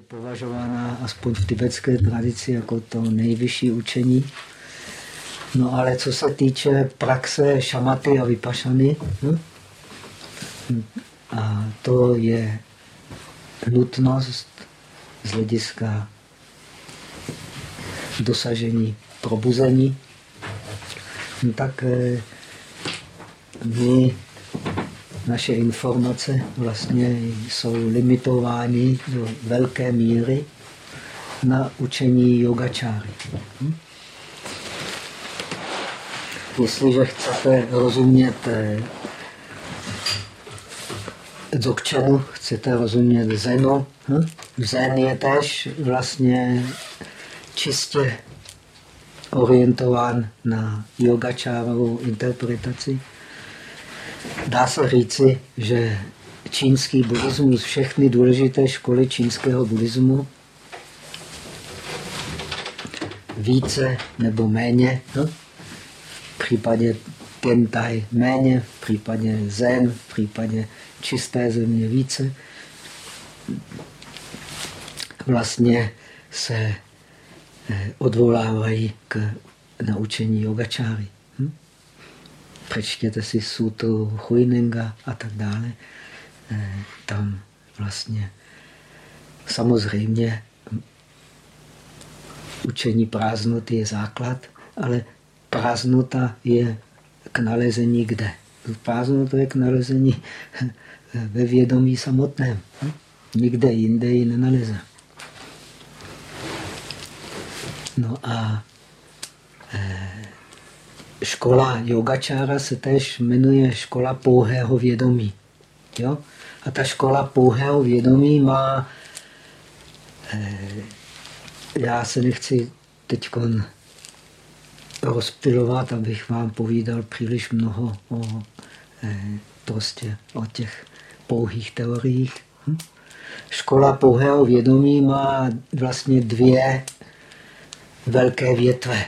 je považována aspoň v tibetské tradici jako to nejvyšší učení. No ale co se týče praxe šamaty a vypašany, hm? a to je nutnost z hlediska dosažení probuzení, no tak eh, my naše informace vlastně jsou limitovány do velké míry na učení yogačáry. Hm? Jestliže chcete rozumět eh, dzogčenu, chcete rozumět zenu, hm? zen je tež vlastně čistě orientován na yogačárovou interpretaci. Dá se říci, že čínský buddhismus, všechny důležité školy čínského buddhismu více nebo méně, no? v případě Tentai méně, v případě Zen, v případě čisté země více, vlastně se eh, odvolávají k naučení yogačáry přečtěte si Sutu Huinenga a tak dále. Eh, tam vlastně samozřejmě učení prázdnoty je základ, ale prázdnota je k nalezení kde? Prázdnota je k nalezení ve vědomí samotném. Nikde jinde ji nenaleze. No a eh, škola yogačára se též jmenuje škola pouhého vědomí. Jo? A ta škola pouhého vědomí má... Eh, já se nechci teď rozptilovat, abych vám povídal příliš mnoho o, eh, prostě o těch pouhých teoriích. Hm? Škola pouhého vědomí má vlastně dvě velké větve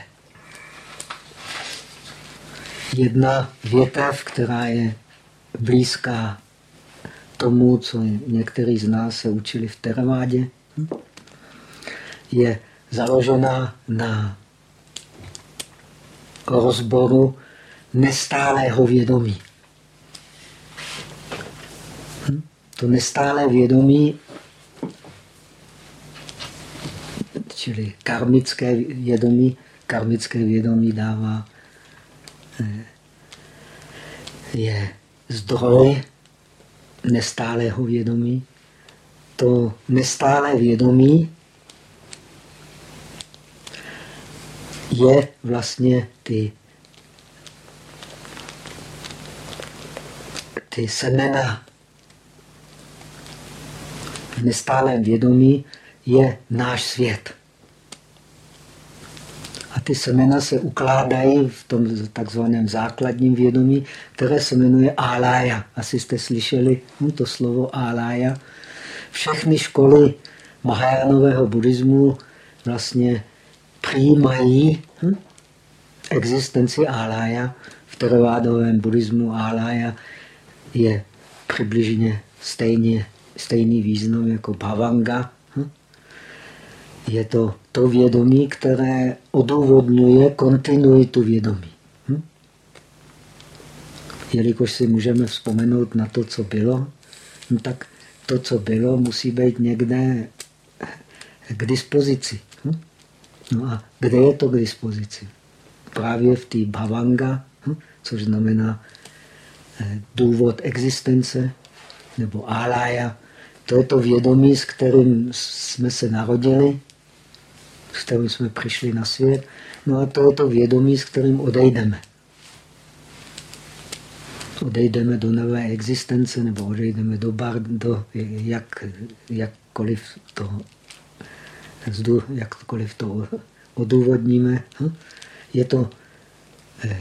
jedna větev, která je blízká tomu, co někteří z nás se učili v Teravádě, je založená na rozboru nestálého vědomí. To nestálé vědomí, čili karmické vědomí, karmické vědomí dává je zdroj nestálého vědomí. To nestálé vědomí je vlastně ty, ty semena. V nestálém vědomí je náš svět ty semena se ukládají v tom takzvaném základním vědomí, které se jmenuje álája. Asi jste slyšeli hm, to slovo álája. Všechny školy Mahajánového buddhismu vlastně přijímají hm, existenci álája. V teravádovém buddhismu álája je přibližně stejně, stejný význam jako bhavanga. Je to to vědomí, které odůvodňuje kontinuitu vědomí. Hm? Jelikož si můžeme vzpomenout na to, co bylo, no tak to, co bylo, musí být někde k dispozici. Hm? No a kde je to k dispozici? Právě v té bhavanga, hm? což znamená eh, důvod existence, nebo alaya. To je to vědomí, s kterým jsme se narodili, s kterým jsme přišli na svět. No a to je to vědomí, s kterým odejdeme. Odejdeme do nové existence nebo odejdeme do bar, do jak, jakkoliv to, jakkoliv to odůvodníme. Hm? Je to eh,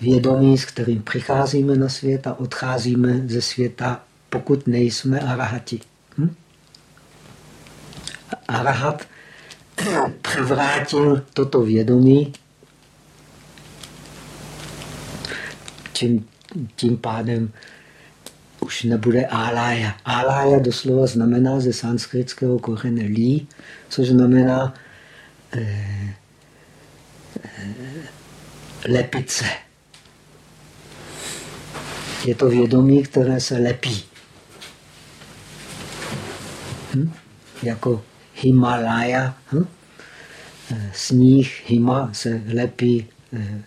vědomí, s kterým přicházíme na svět a odcházíme ze světa, pokud nejsme arahati. Hm? Arahat převrátil toto vědomí, čím, tím pádem už nebude alaya. Alaya doslova znamená ze sanskritského kořene lí, což znamená eh, eh, lepice. Je to vědomí, které se lepí. Hm? Jako Himalaya. Hm? Eh, sníh, hima se lepí eh,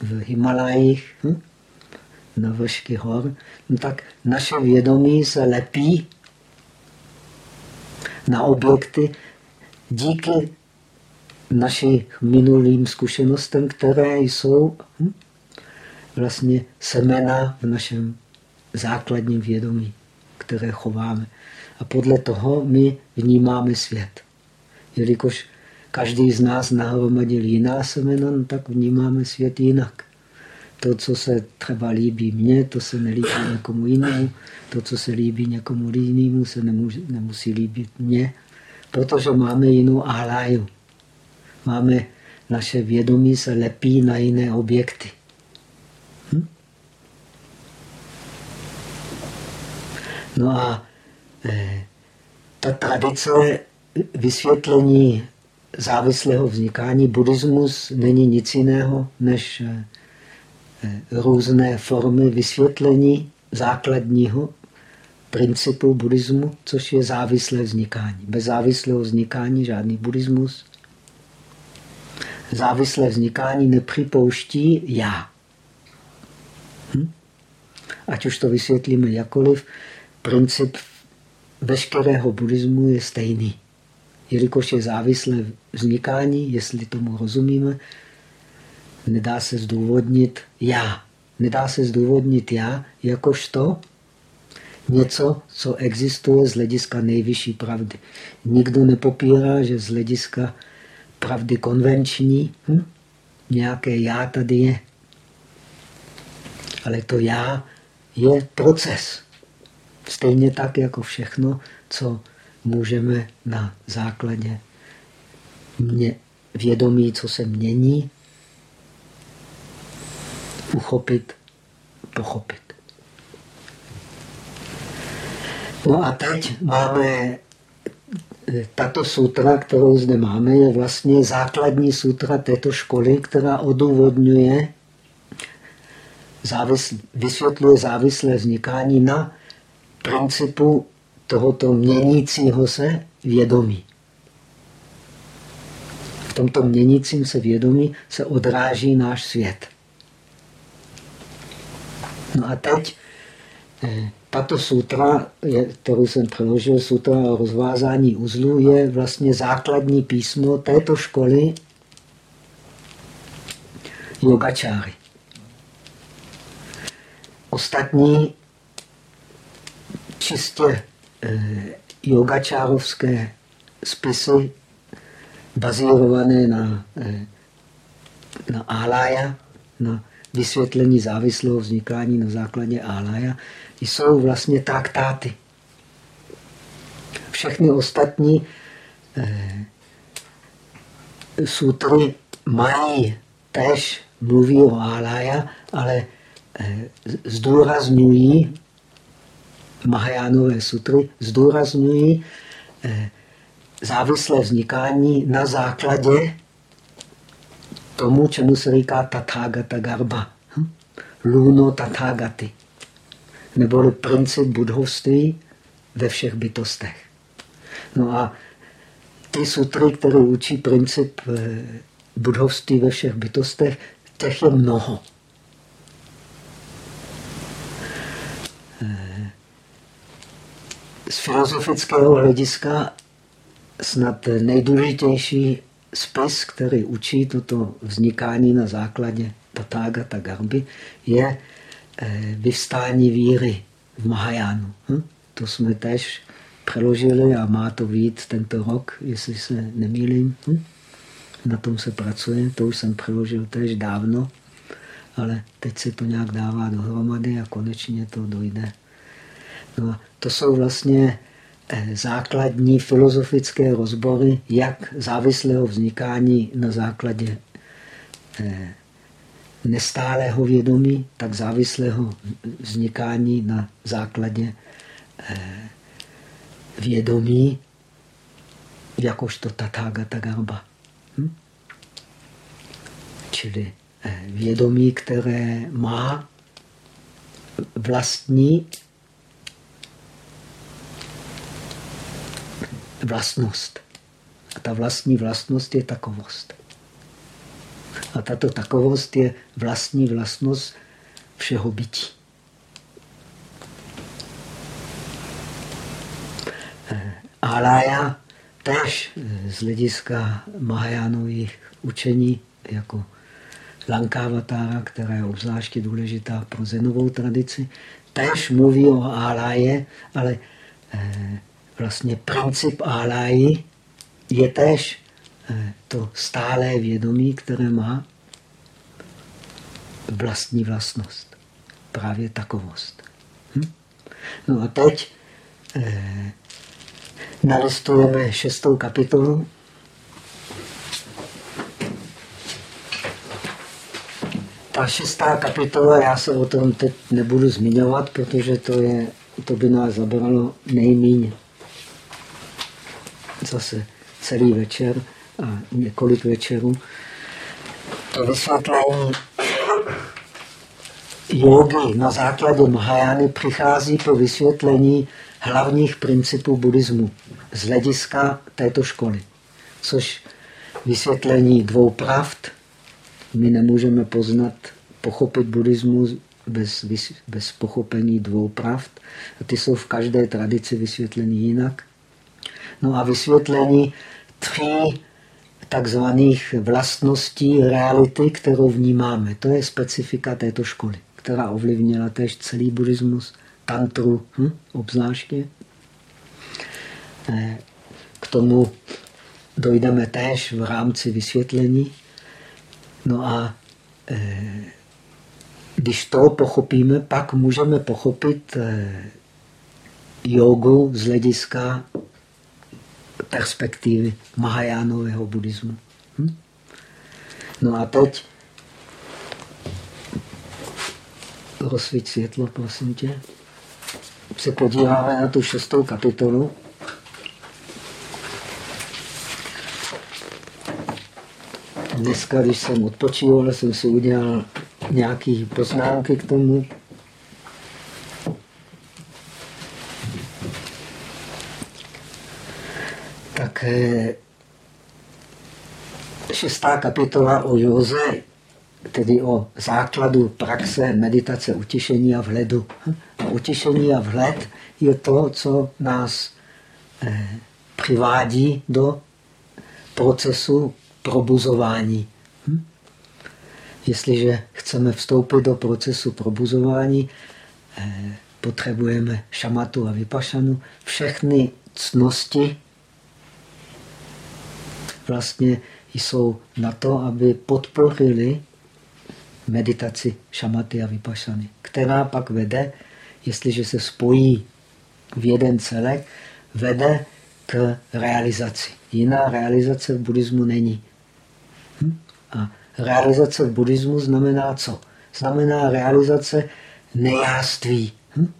v Himalajích. Hm? na vršky hor, no tak naše vědomí se lepí na objekty díky našim minulým zkušenostem, které jsou hm, vlastně semena v našem základním vědomí, které chováme. A podle toho my vnímáme svět. Jelikož každý z nás nahromadil jiná semena, no tak vnímáme svět jinak. To, co se třeba líbí mně, to se nelíbí někomu jinému. To, co se líbí někomu jinému, se nemusí, nemusí líbit mně, protože máme jinou ahláju. Máme, naše vědomí se lepí na jiné objekty. Hm? No a ta tradice vysvětlení závislého vznikání buddhismus není nic jiného než eh, Eh, různé formy vysvětlení základního principu buddhismu, což je závislé vznikání. Bez závislého vznikání žádný buddhismus. Závislé vznikání nepřipouští já. Hm? Ať už to vysvětlíme jakoliv, princip veškerého buddhismu je stejný. Jelikož je závislé vznikání, jestli tomu rozumíme, nedá se zdůvodnit já. Nedá se zdůvodnit já jakožto něco, co existuje z hlediska nejvyšší pravdy. Nikdo nepopírá, že z hlediska pravdy konvenční hm, nějaké já tady je. Ale to já je proces. Stejně tak jako všechno, co můžeme na základě mě, vědomí, co se mění, uchopit, pochopit. No a teď máme tato sutra, kterou zde máme, je vlastně základní sutra této školy, která odůvodňuje, vysvětluje závislé vznikání na principu tohoto měnícího se vědomí. V tomto měnícím se vědomí se odráží náš svět. No a teď eh, tato sutra, kterou jsem přeložil, sutra o rozvázání uzlu, je vlastně základní písmo této školy yogačáry. Ostatní čistě eh, yogačárovské spisy bazírované na, eh, na alaya, na vysvětlení závislého vznikání na základě álaja, jsou vlastně traktáty. Všechny ostatní eh, sutry mají tež, mluví o álaja, ale eh, zdůrazňují, Mahajánové sutry zdůrazňují eh, závislé vznikání na základě tomu, čemu se říká Tathagata Garba. Hm? Luno Tathagaty. Nebo princip budhovství ve všech bytostech. No a ty sutry, které učí princip eh, budhovství ve všech bytostech, těch je mnoho. Z filozofického hlediska snad nejdůležitější spis, který učí toto vznikání na základě Tathagata Garby, je eh, vyvstání víry v Mahajánu. Hm? To jsme tež přeložili a má to víc tento rok, jestli se nemýlím. Hm? Na tom se pracuje, to už jsem přeložil tež dávno, ale teď se to nějak dává dohromady a konečně to dojde. No, to jsou vlastně Eh, základní filozofické rozbory, jak závislého vznikání na základě eh, nestálého vědomí, tak závislého vznikání na základě eh, vědomí jakožto Tathagata Garba. Hm? Čili vědomí, které má vlastní vlastnost. A ta vlastní vlastnost je takovost. A tato takovost je vlastní vlastnost všeho bytí. Alaya tež z hlediska Mahajánových učení jako Lankavatara, která je obzvláště důležitá pro zenovou tradici, tež mluví o Aláje, ale eh, vlastně princip Aláji je tež eh, to stálé vědomí, které má vlastní vlastnost. Právě takovost. Hm? No a teď eh, nalistujeme šestou kapitolu. Ta šestá kapitola, já se o tom teď nebudu zmiňovat, protože to, je, to by nás zabralo nejméně zase celý večer a několik večerů. To vysvětlení jogy na základě Mahajány přichází po vysvětlení hlavních principů buddhismu z hlediska této školy. Což vysvětlení dvou pravd. My nemůžeme poznat, pochopit buddhismus bez, bez pochopení dvou pravd. A ty jsou v každé tradici vysvětleny jinak. No a vysvětlení tří takzvaných vlastností reality, kterou vnímáme. To je specifika této školy, která ovlivnila též celý buddhismus, tantru hm, obzvláště. Eh, k tomu dojdeme též v rámci vysvětlení. No a eh, když to pochopíme, pak můžeme pochopit eh, jogu z hlediska perspektivy Mahajánového buddhismu. Hm? No a teď rozsvíť světlo, prosím tě. Se podíváme na tu šestou kapitolu. Dneska, když jsem odpočíval, jsem si udělal nějaké poznámky k tomu. Tak eh, šestá kapitola o józe, tedy o základu praxe meditace utišení a vhledu. A utišení a vhled je to, co nás eh, přivádí do procesu probuzování. Hm? Jestliže chceme vstoupit do procesu probuzování, eh, potřebujeme šamatu a vypašanu. Všechny cnosti vlastně jsou na to, aby podpořili meditaci šamaty a vypašany, která pak vede, jestliže se spojí v jeden celek, vede k realizaci. Jiná realizace v buddhismu není. Hm? A realizace v buddhismu znamená co? Znamená realizace nejáství. Hm?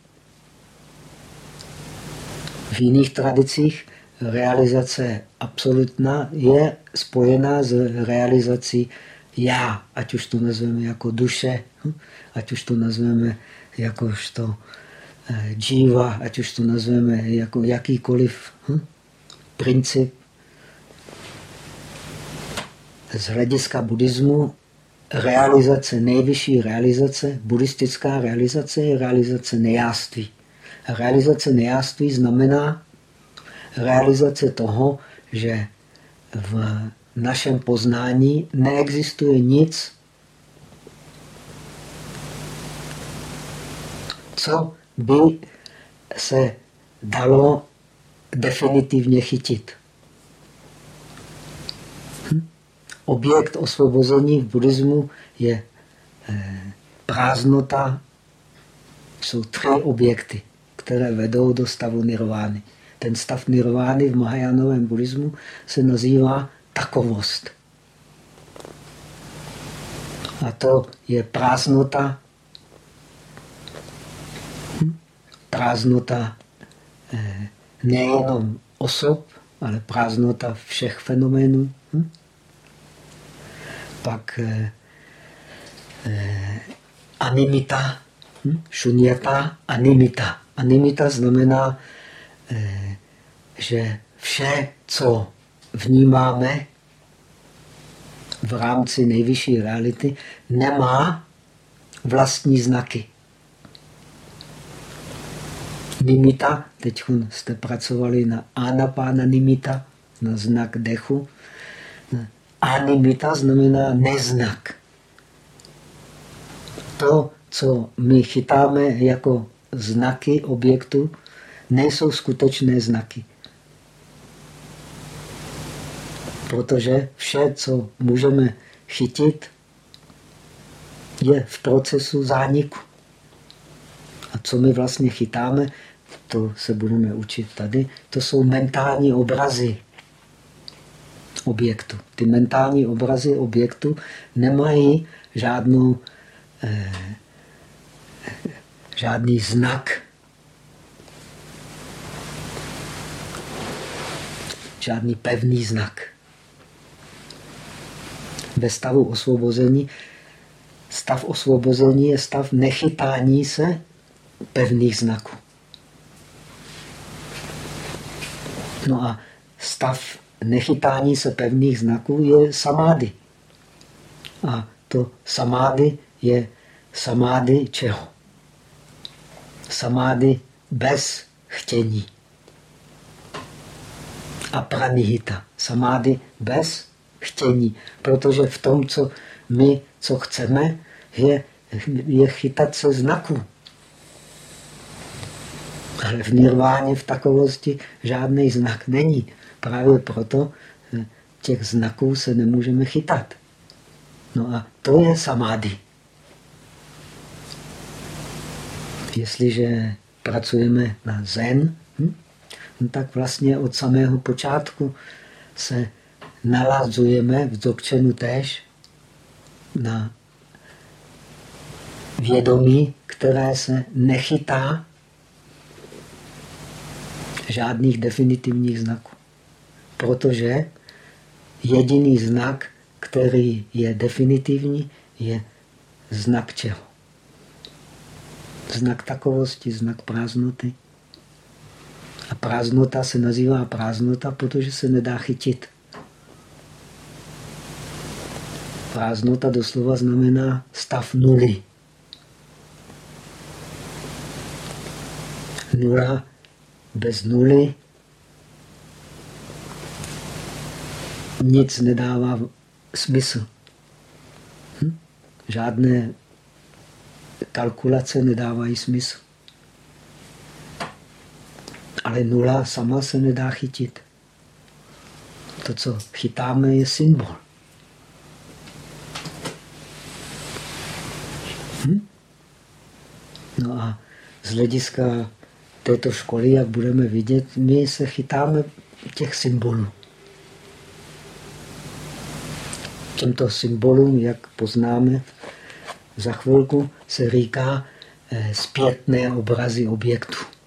V jiných tradicích realizace absolutná je spojená s realizací já, ať už to nazveme jako duše, hm? ať už to nazveme jakožto eh, dživa, ať už to nazveme jako jakýkoliv hm? princip. Z hlediska buddhismu realizace, nejvyšší realizace, buddhistická realizace je realizace nejáství. Realizace nejáství znamená realizace toho, že v našem poznání neexistuje nic, co by se dalo definitivně chytit. Hm? Objekt osvobození v buddhismu je eh, prázdnota. Jsou tři objekty, které vedou do stavu nirvány. Ten stav nirvány v Mahajánovém buddhismu se nazývá takovost. A to je prázdnota. Hm? Prázdnota eh, nejenom osob, ale prázdnota všech fenoménů. Hm? Pak eh, eh, animita, hm? šuněta, animita. Animita znamená, že vše, co vnímáme v rámci nejvyšší reality, nemá vlastní znaky. Nimita, teď jste pracovali na anapána nimita, na znak dechu. Animita znamená neznak. To, co my chytáme jako znaky objektu, nejsou skutečné znaky. Protože vše, co můžeme chytit, je v procesu zániku. A co my vlastně chytáme, to se budeme učit tady, to jsou mentální obrazy objektu. Ty mentální obrazy objektu nemají žádnou, eh, žádný znak. Žádný pevný znak. Ve stavu osvobození, stav osvobození je stav nechytání se pevných znaků. No a stav nechytání se pevných znaků je samády. A to samády je samády čeho? Samády bez chtění. A pranihita. Samády bez chtění. Protože v tom, co my, co chceme, je, je chytat se znaků. Ale v nirváně, v takovosti, žádný znak není. Právě proto eh, těch znaků se nemůžeme chytat. No a to je samády. Jestliže pracujeme na zen, tak vlastně od samého počátku se nalazujeme v dzogčenu též na vědomí, které se nechytá žádných definitivních znaků. Protože jediný znak, který je definitivní, je znak čeho? Znak takovosti, znak prázdnoty. Prázdnota se nazývá prázdnota, protože se nedá chytit. Prázdnota doslova znamená stav nuly. Nula bez nuly nic nedává smysl. Hm? Žádné kalkulace nedávají smysl. Ale nula sama se nedá chytit. To, co chytáme, je symbol. Hm? No a z hlediska této školy, jak budeme vidět, my se chytáme těch symbolů. Těmto symbolům, jak poznáme za chvilku, se říká eh, zpětné obrazy objektu.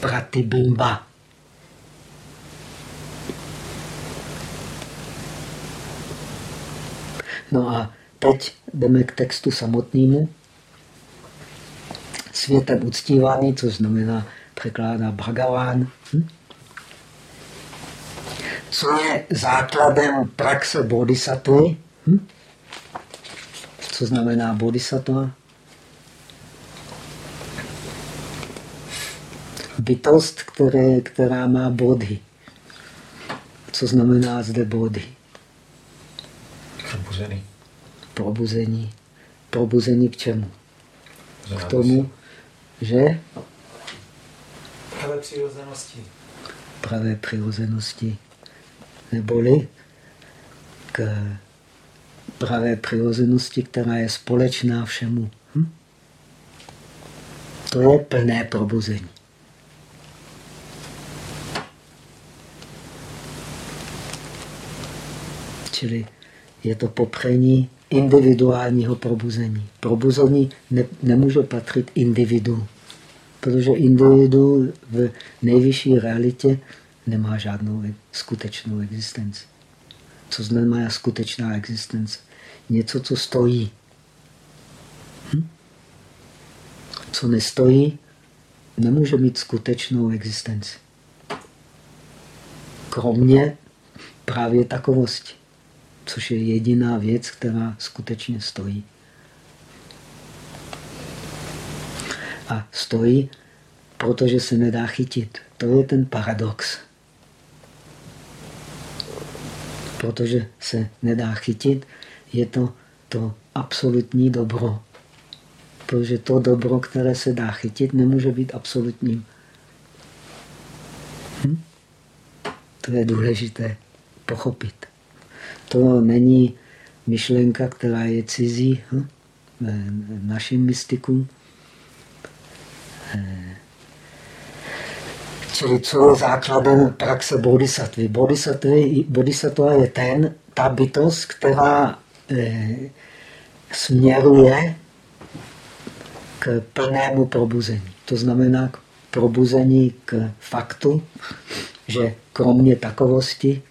Pratibimba. No a teď jdeme k textu samotnému světem uctívaný, což znamená, překládá Bhagavan. Hm? Co je základem praxe bodhisattva? Hm? Co znamená bodhisattva? Bytost, které, která má bodhy. Co znamená zde bodhy? Probuzený. Probuzení. Probuzení k čemu? K tomu, že? Pravé přirozenosti. Pravé přirozenosti. Neboli k pravé přirozenosti, která je společná všemu. Hm? To je plné probuzení. Čili je to popření individuálního probuzení. Probuzení ne, nemůže patřit individu, protože individu v nejvyšší realitě nemá žádnou skutečnou existenci. Co znamená skutečná existence? Něco, co stojí. Hm? Co nestojí, nemůže mít skutečnou existenci. Kromě právě takovosti, což je jediná věc, která skutečně stojí. A stojí, protože se nedá chytit. To je ten paradox. Protože se nedá chytit, je to to absolutní dobro. Protože to dobro, které se dá chytit, nemůže být absolutním. Hm? To je důležité pochopit. To není myšlenka, která je cizí hm? našim mystikům. Eh, čili co je základem praxe bodhisattvy? Bodhisattvy, bodhisattva je ten, ta bytost, která eh, směruje k plnému probuzení. To znamená k probuzení k faktu, že kromě takovosti,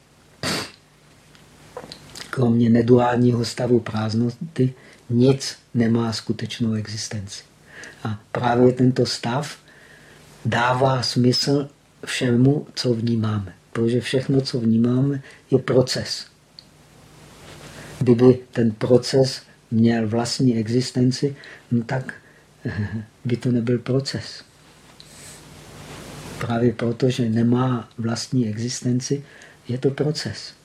kromě neduálního stavu prázdnoty, nic nemá skutečnou existenci. A právě tento stav dává smysl všemu, co vnímáme. Protože všechno, co vnímáme, je proces. Kdyby ten proces měl vlastní existenci, no tak by to nebyl proces. Právě proto, že nemá vlastní existenci, je to proces.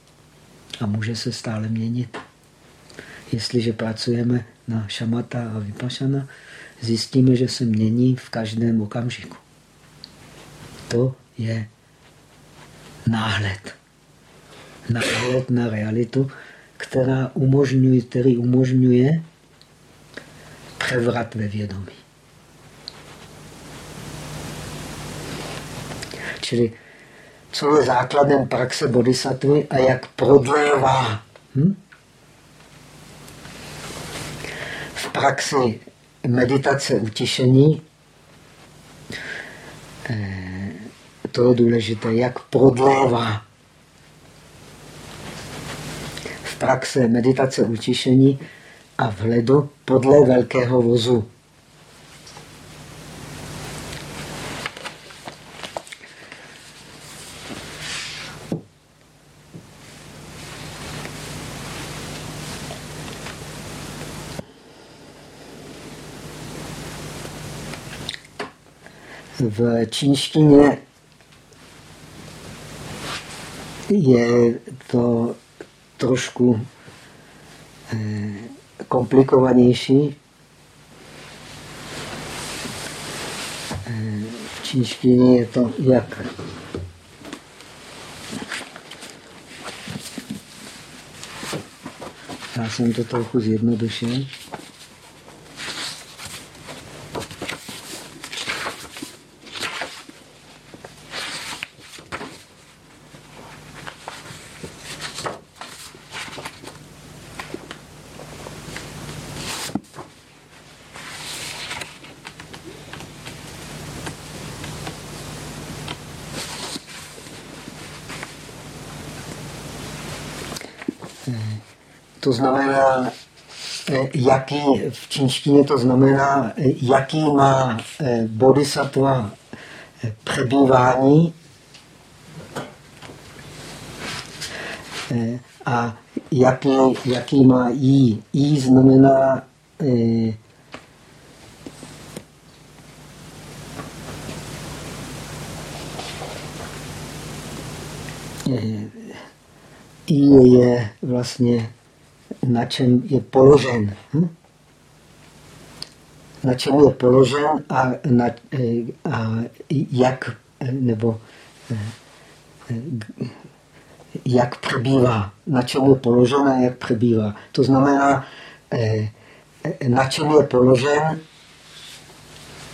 A může se stále měnit. Jestliže pracujeme na šamata a vypašana, zjistíme, že se mění v každém okamžiku. To je náhled. Náhled na realitu, která umožňuje, který umožňuje převrat ve vědomí. Čili co je základem praxe bodhisattvy a jak prodlévá hm? v praxi meditace utišení, eh, to je důležité, jak prodlévá v praxe meditace utišení a vhledu podle velkého vozu. V čínštině je to trošku eh, komplikovanější. Eh, v čínštině je to jak Já jsem to trochu zjednodušil. Znamená, eh, jaký, v čínštině to znamená, eh, jaký má eh, bodhisattva přebývání a jaký, jaký má jí. Jí znamená I je vlastně na čem je položen. Hm? Na čem je položen a, na, e, a jak, nebo e, e, jak přebývá. Na čem je položen a jak přebývá. To znamená, na čem je položen,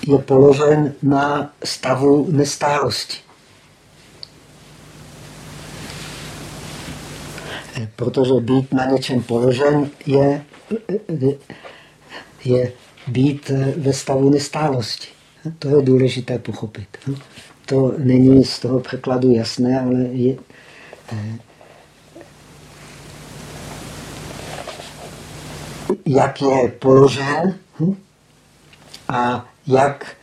je položen na stavu nestálosti. Protože být na něčem položen je, je být eh, ve stavu nestálosti. To je důležité pochopit. To není z toho překladu jasné, ale je, eh, jak je položen a jak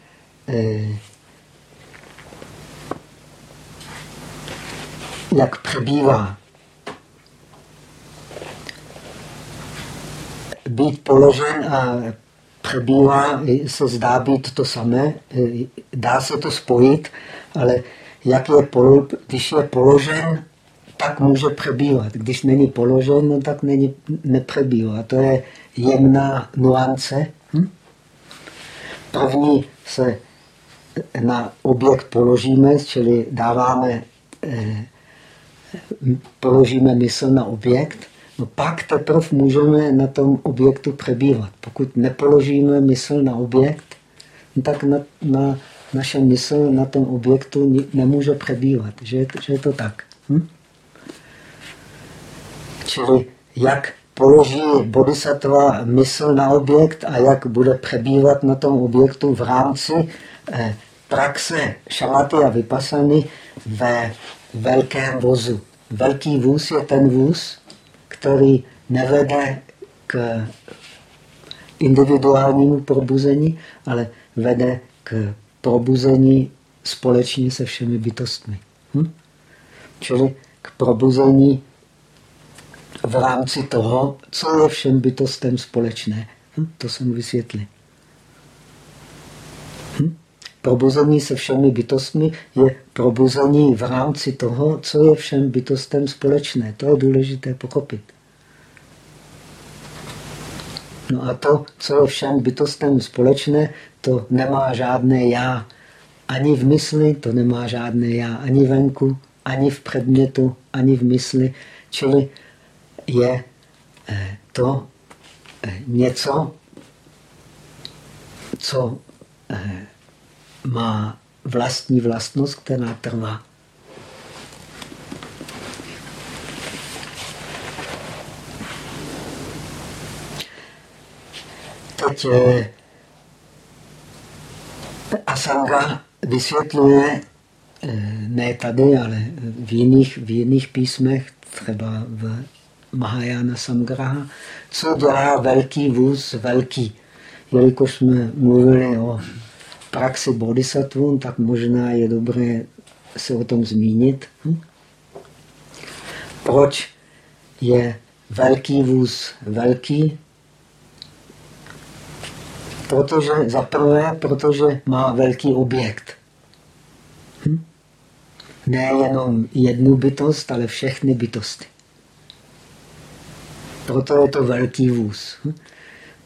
jak přebývá. Být položen a přebývá se zdá být to samé, dá se to spojit, ale jak je polo, když je položen, tak může přebývat. Když není položen, no tak není, nepřebývá. To je jemná nuance. Hm? První se na objekt položíme, čili dáváme eh, položíme mysl na objekt, no pak teprve můžeme na tom objektu přebývat. Pokud nepoložíme mysl na objekt, no tak na, na naše mysl na tom objektu nemůže přebývat. Že, že je to tak. Hm? Čili jak položí bodhisattva mysl na objekt a jak bude přebývat na tom objektu v rámci eh, praxe šamaty a vypasany ve velkém vozu. Velký vůz je ten vůz, který nevede k individuálnímu probuzení, ale vede k probuzení společně se všemi bytostmi. Hm? Čili k probuzení v rámci toho, co je všem bytostem společné. Hm? To jsem vysvětlil. Probuzení se všemi bytostmi je probuzení v rámci toho, co je všem bytostem společné. To je důležité pochopit. No a to, co je všem bytostem společné, to nemá žádné já. Ani v mysli to nemá žádné já, ani venku, ani v předmětu, ani v mysli. Čili je eh, to eh, něco, co eh, má vlastní vlastnost, která trvá. Teď eh, Asanga vysvětluje, eh, ne tady, ale v jiných, v jiných písmech, třeba v Mahayana Samgraha, co dělá velký vůz velký. Jelikož jsme mluvili o praxi bodhisattva, tak možná je dobré se o tom zmínit. Hm? Proč je velký vůz velký? Protože za prvé, protože má velký objekt. Hm? Nejenom jednu bytost, ale všechny bytosti. Proto je to velký vůz. Hm?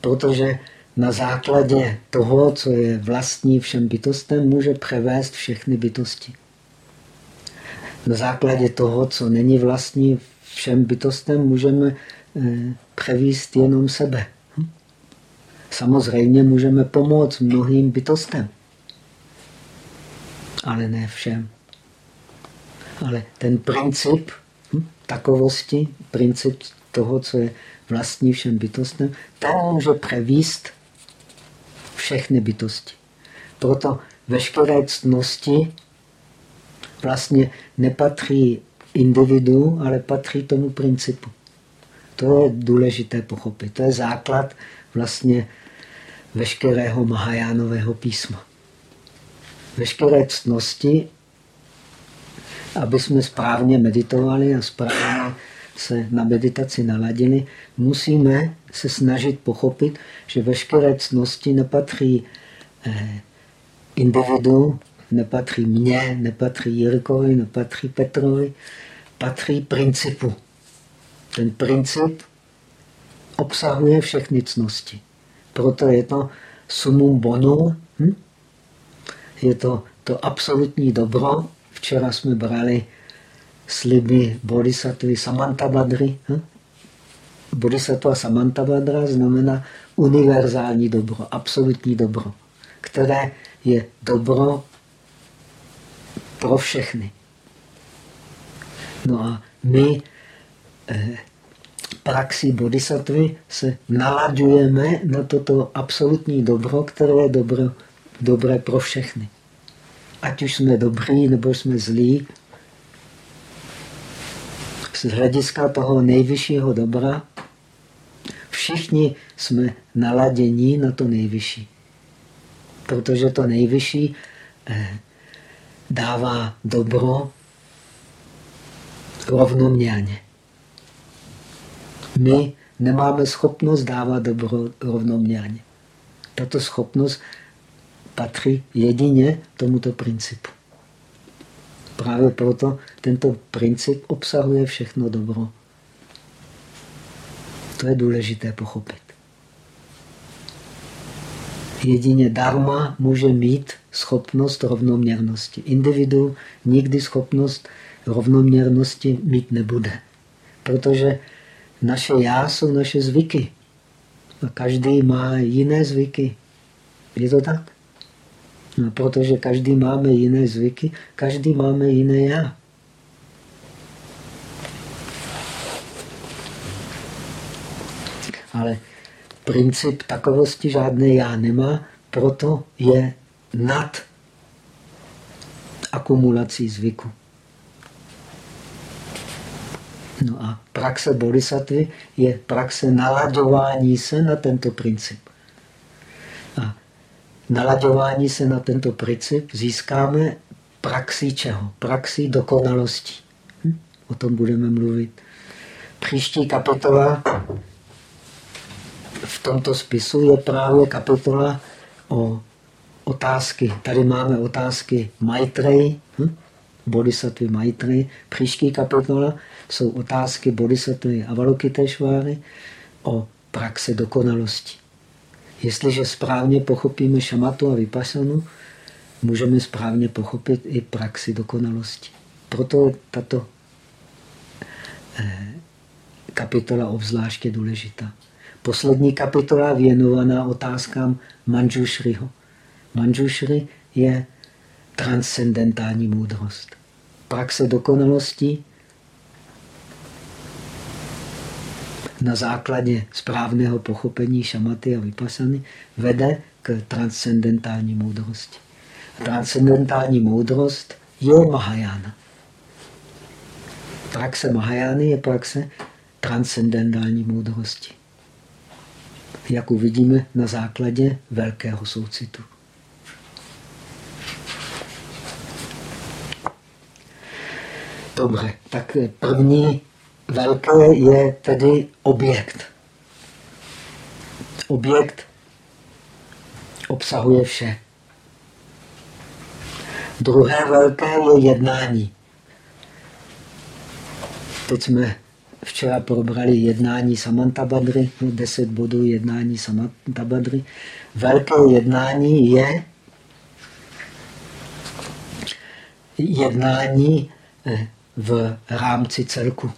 Protože na základě toho, co je vlastní všem bytostem, může převést všechny bytosti. Na základě toho, co není vlastní všem bytostem, můžeme eh, převíst jenom sebe. Hm? Samozřejmě můžeme pomoct mnohým bytostem, ale ne všem. Ale ten princip hm, takovosti, princip toho, co je vlastní všem bytostem, ten může převíst všechny bytosti. Proto veškeré ctnosti vlastně nepatří individu, ale patří tomu principu. To je důležité pochopit. To je základ vlastně veškerého Mahajánového písma. Veškeré ctnosti, aby jsme správně meditovali a správně se na meditaci naladili, musíme se snažit pochopit, že veškeré cnosti nepatří eh, individu, nepatří mně, nepatří Jirkovi, nepatří Petrovi, patří principu. Ten princip obsahuje všechny cnosti. Proto je to sumum bonum, hm? je to to absolutní dobro. Včera jsme brali sliby bodhisattvy Samantabhadry. Hm? Bodhisattva Samantabhadra znamená univerzální dobro, absolutní dobro, které je dobro pro všechny. No a my eh, praxi bodhisattvy se nalaďujeme na toto absolutní dobro, které je dobro, dobré pro všechny. Ať už jsme dobrý nebo jsme zlí, z hlediska toho nejvyššího dobra všichni jsme naladění na to nejvyšší. Protože to nejvyšší eh, dává dobro rovnoměrně. My nemáme schopnost dávat dobro rovnoměrně. Tato schopnost patří jedině tomuto principu. Právě proto tento princip obsahuje všechno dobro. To je důležité pochopit. Jedině dharma může mít schopnost rovnoměrnosti. Individu nikdy schopnost rovnoměrnosti mít nebude. Protože naše já jsou naše zvyky. A každý má jiné zvyky. Je to tak? No, protože každý máme jiné zvyky, každý máme jiné já. Ale princip takovosti žádné já nemá, proto je nad akumulací zvyku. No a praxe bodhisattvy je praxe nalaďování se na tento princip. A nalaďování se na tento princip získáme praxi čeho? Praxi dokonalosti. Hm? O tom budeme mluvit. Příští kapitola tomto spisu je právě kapitola o otázky. Tady máme otázky Maitreyi, hm? Bodhisattva Maitreyi. Příští kapitola jsou otázky Bodhisattva Avalokiteshváry o praxe dokonalosti. Jestliže správně pochopíme šamatu a vypasanu, můžeme správně pochopit i praxi dokonalosti. Proto tato eh, kapitola obzvláště důležitá. Poslední kapitola věnovaná otázkám Manjushriho. Manjushri je transcendentální moudrost. Praxe dokonalosti na základě správného pochopení šamaty a vypasany vede k transcendentální moudrosti. Transcendentální moudrost je Mahajana. Praxe Mahajány je praxe transcendentální moudrosti. Jak uvidíme na základě velkého soucitu. Dobře, tak první velké je tedy objekt. Objekt obsahuje vše. Druhé velké je jednání. Teď jsme včera probrali jednání Samantabadry, no deset bodů jednání Samantabadry. Velké jednání je jednání eh, v rámci celku.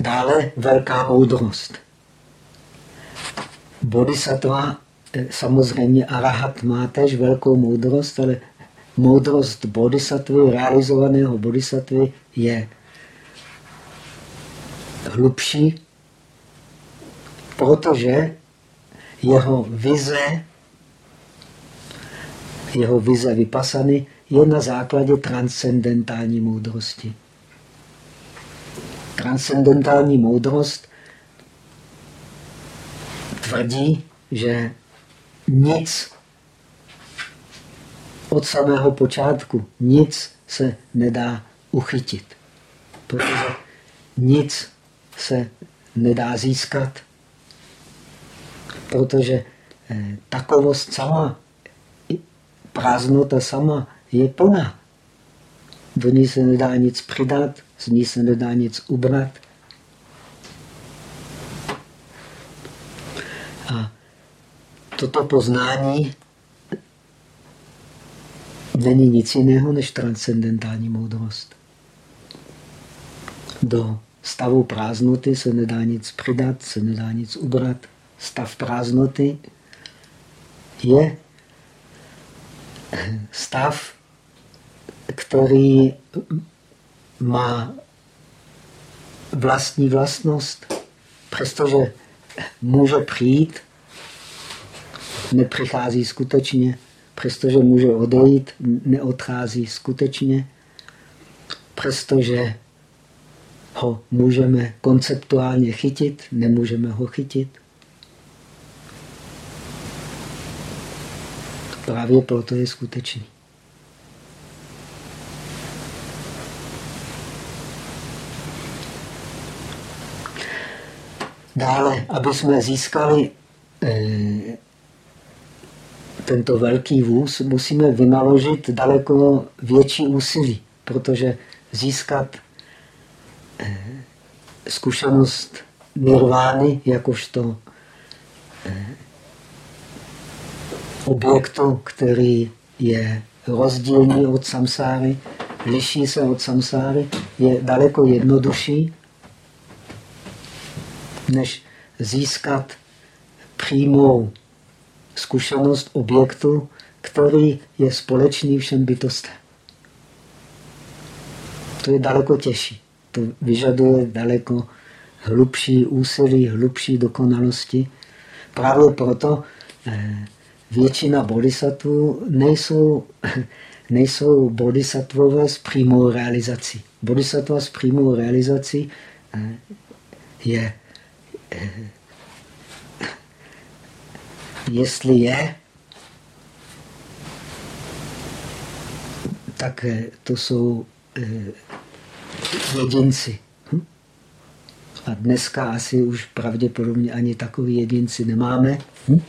Dále velká moudrost. Bodhisattva, samozřejmě arahat má tež velkou moudrost, ale moudrost bodhisattvy, realizovaného bodhisattvy je hlubší, protože jeho vize, jeho vize vypasany je na základě transcendentální moudrosti. Transcendentální moudrost tvrdí, že nic od samého počátku, nic se nedá uchytit. Protože nic se nedá získat. Protože eh, takovost sama, prázdnota sama je plná. Do ní se nedá nic přidat, z ní se nedá nic ubrat. A toto poznání není nic jiného než transcendentální moudrost. Do stavu prázdnoty se nedá nic přidat, se nedá nic ubrat. Stav prázdnoty je stav, který má vlastní vlastnost, přestože může přijít, nepřichází skutečně, přestože může odejít, neodchází skutečně, přestože ho můžeme konceptuálně chytit, nemůžeme ho chytit. Právě proto je skutečný. Dále, aby jsme získali eh, tento velký vůz, musíme vynaložit daleko větší úsilí, protože získat eh, zkušenost nirvány jakožto eh, objektu, který je rozdílný od samsáry, liší se od samsáry, je daleko jednodušší, než získat přímou zkušenost objektu, který je společný všem bytostem. To je daleko těžší. To vyžaduje daleko hlubší úsilí, hlubší dokonalosti. Právě proto eh, většina bodhisattvů nejsou, nejsou bodhisattvové s přímou realizací. Bodhisattva s přímou realizací eh, je eh, jestli je, tak eh, to jsou eh, jedinci. Hm? A dneska asi už pravděpodobně ani takový jedinci nemáme. Hm?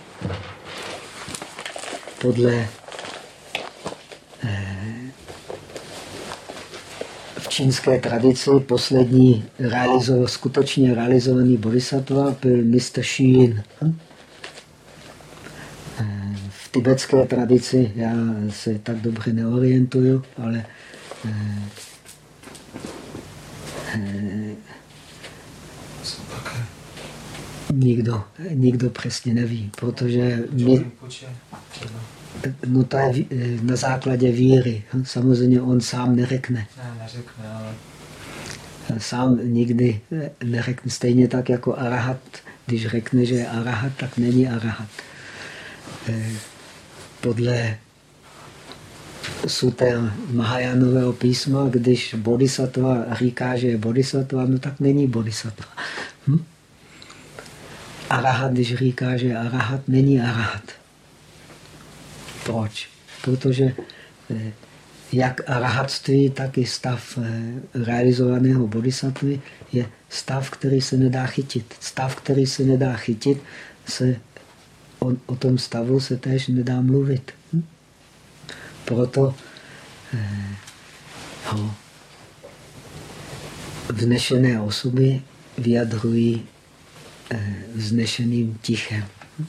Podle eh, v čínské tradici poslední realizo, skutečně realizovaný bodhisattva byl Mr. Yin. Hm? Tibetské tradici já se tak dobře neorientuju, ale eh, eh, nikdo, nikdo přesně neví, protože my, no to je eh, na základě víry. Samozřejmě on sám neřekne. Ne, neřekne, ale... Sám nikdy neřekne, stejně tak jako arahat. Když řekne, že je arahat, tak není arahat podle suter Mahajánového písma, když bodhisattva říká, že je bodhisattva, no tak není bodhisattva. Hm? Arahat, když říká, že je arahat, není arahat. Proč? Protože eh, jak arahatství, tak i stav eh, realizovaného bodhisattvy je stav, který se nedá chytit. Stav, který se nedá chytit, se o, o tom stavu se též nedá mluvit. Hm? Proto eh, ho vznešené osoby vyjadrují eh, vznešeným tichem. Hm?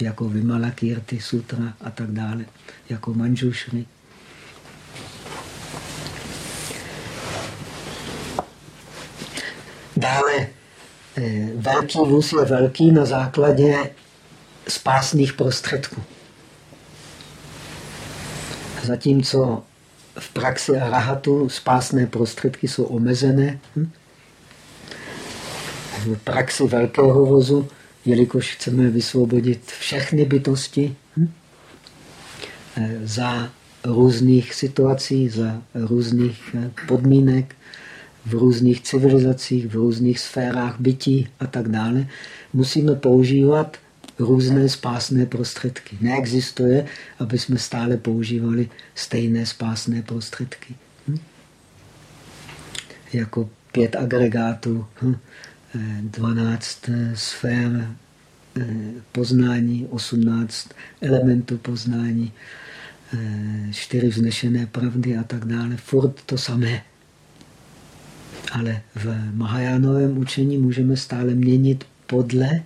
Jako Vimalakirti sutra a tak dále, jako Manjushri. Dále eh, velký vůz je velký na základě spásných prostředků. Zatímco v praxi arahatu spásné prostředky jsou omezené, hm? v praxi velkého vozu, jelikož chceme vysvobodit všechny bytosti hm? za různých situací, za různých eh, podmínek, v různých civilizacích, v různých sférách bytí a tak dále, musíme používat různé spásné prostředky. Neexistuje, aby jsme stále používali stejné spásné prostředky. Hm? Jako pět agregátů, hm? 12 eh, sfér eh, poznání, 18 elementů poznání, eh, čtyři vznešené pravdy a tak dále. Furt to samé. Ale v Mahajánovém učení můžeme stále měnit podle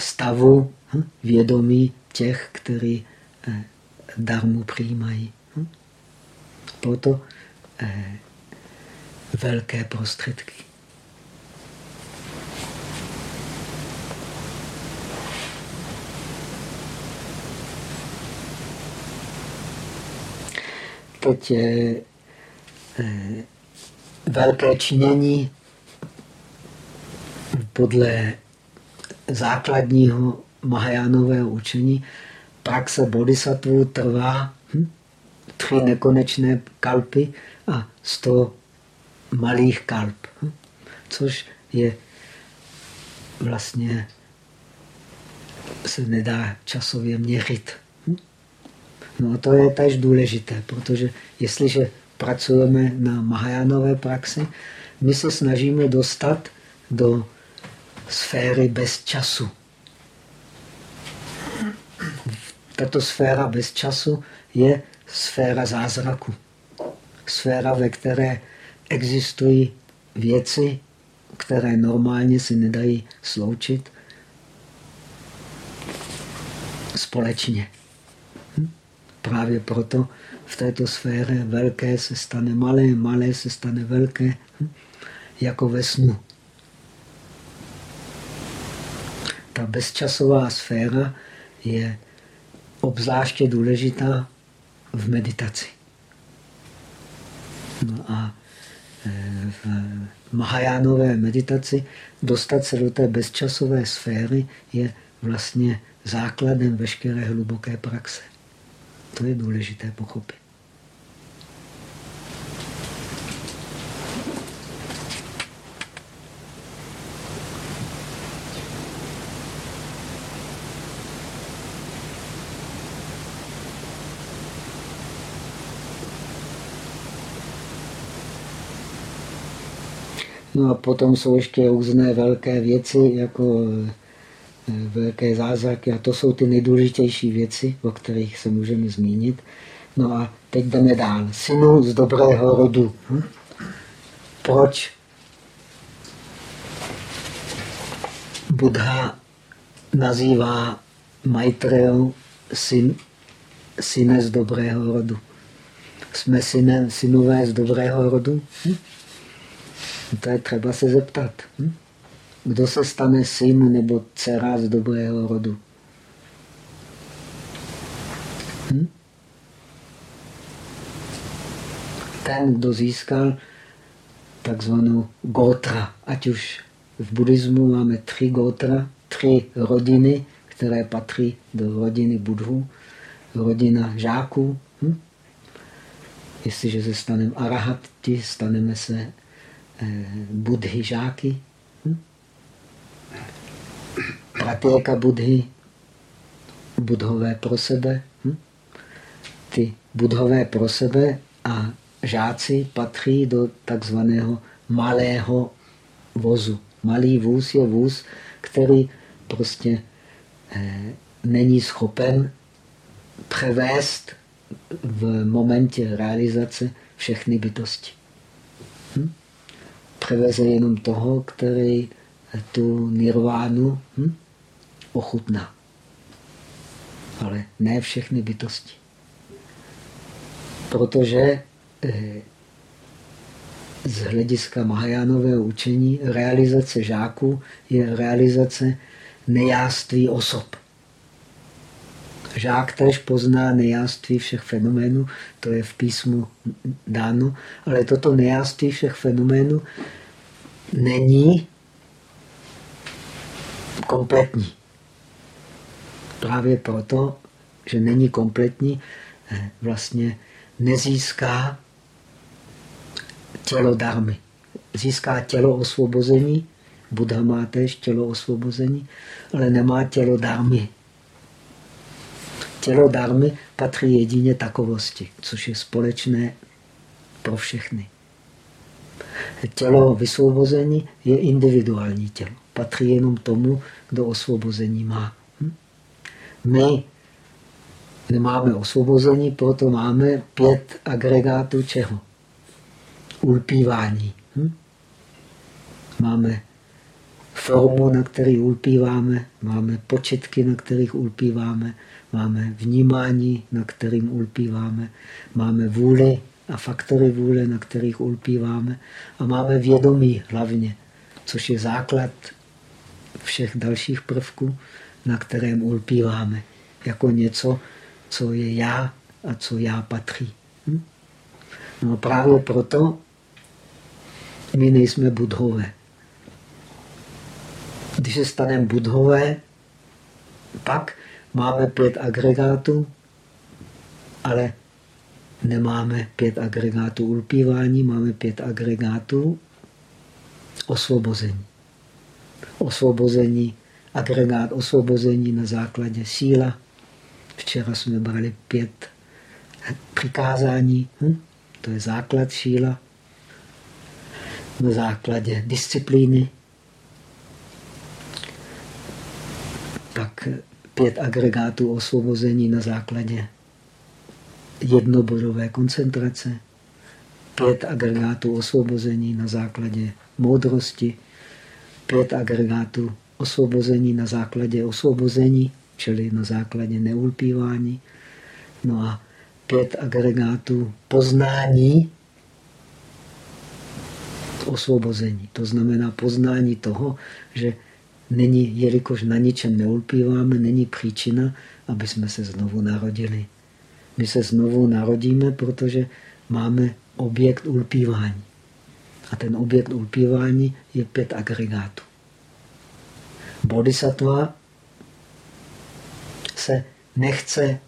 stavu hm, vědomí těch, kteří eh, darmu přijímají. Hm. Proto eh, velké prostředky. Teď je eh, velké činění podle základního Mahajánového učení praxe bodhisattva trvá hm, tři nekonečné kalpy a sto malých kalp, hm, což je vlastně se nedá časově měřit. Hm? No a to je tež důležité, protože jestliže pracujeme na Mahajánové praxi, my se snažíme dostat do sféry bez času. Tato sféra bez času je sféra zázraku. Sféra, ve které existují věci, které normálně si nedají sloučit společně. Hm? Právě proto v této sféře velké se stane malé, malé se stane velké, hm? jako ve snu. Ta bezčasová sféra je obzvláště důležitá v meditaci. No a e, v Mahajánové meditaci dostat se do té bezčasové sféry je vlastně základem veškeré hluboké praxe. To je důležité pochopit. No a potom jsou ještě různé velké věci, jako eh, velké zázraky a to jsou ty nejdůležitější věci, o kterých se můžeme zmínit. No a teď jdeme dál. Synu z dobrého rodu. Hm? Proč Buddha nazývá Maitreyu syn, syne z dobrého rodu? Jsme synem, synové z dobrého rodu? Hm? To je třeba se zeptat. Hm? Kdo se stane syn nebo dcera z dobrého rodu? Hm? Ten, kdo získal takzvanou gotra, ať už v buddhismu máme tři gotra, tři rodiny, které patří do rodiny budhu, rodina žáků. Hm? Jestliže se staneme arahati, staneme se budhy žáky. Hm? pratéka Budhy, budhové pro sebe. Hm? Ty budhové pro sebe a žáci patří do takzvaného malého vozu. Malý vůz je vůz, který prostě eh, není schopen převést v momentě realizace všechny bytosti. Převeze jenom toho, který tu nirvánu hm, ochutná. Ale ne všechny bytosti. Protože eh, z hlediska Mahajánového učení realizace žáků je realizace nejáství osob. Žák tež pozná nejáství všech fenoménů, to je v písmu dáno, ale toto nejáství všech fenoménů není kompletní. Právě proto, že není kompletní, eh, vlastně nezíská tělo darmy. Získá tělo osvobození, Buddha má též tělo osvobození, ale nemá tělo darmy. Tělo darmy patří jedině takovosti, což je společné pro všechny. Tělo vysvobození je individuální tělo patří jenom tomu, kdo osvobození má. Hm? My nemáme osvobození, proto máme pět agregátů čeho? Ulpívání. Hm? Máme formu, na který ulpíváme, máme početky, na kterých ulpíváme, máme vnímání, na kterým ulpíváme, máme vůli a faktory vůle, na kterých ulpíváme a máme vědomí hlavně, což je základ všech dalších prvků, na kterém ulpíváme, jako něco, co je já a co já patří. Hm? No právě proto my nejsme budhové. Když se staneme budhové, pak máme pět agregátů, ale nemáme pět agregátů ulpívání, máme pět agregátů osvobození. Osvobození, agregát osvobození na základě síla. Včera jsme brali pět přikázání, hm? to je základ síla. Na základě disciplíny. Pak pět agregátů osvobození na základě jednobodové koncentrace, pět agregátů osvobození na základě moudrosti, pět agregátů osvobození na základě osvobození, čili na základě neulpívání, no a pět agregátů poznání osvobození. To znamená poznání toho, že není, jelikož na ničem neulpíváme, není příčina, aby jsme se znovu narodili. My se znovu narodíme, protože máme objekt ulpívání. A ten objekt ulpívání je pět agregátů. Bodhisattva se nechce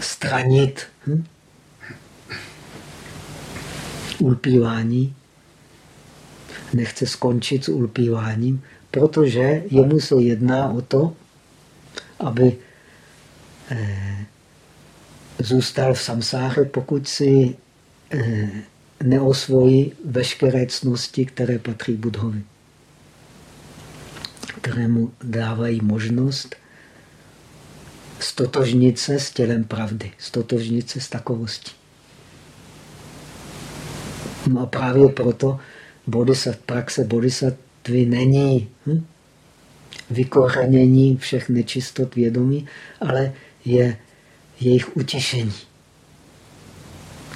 stranit hm? ulpívání, nechce skončit s ulpíváním, protože jemu se jedná o to, aby zůstal v samsáře, pokud si eh, neosvojí veškeré cnosti, které patří Budhovi, kterému dávají možnost stotožnit se s tělem pravdy, stotožnit se s takovostí. No a právě proto bodhisat, praxe bodhisattvy není hm, vykořenění všech nečistot vědomí, ale je jejich utěšení.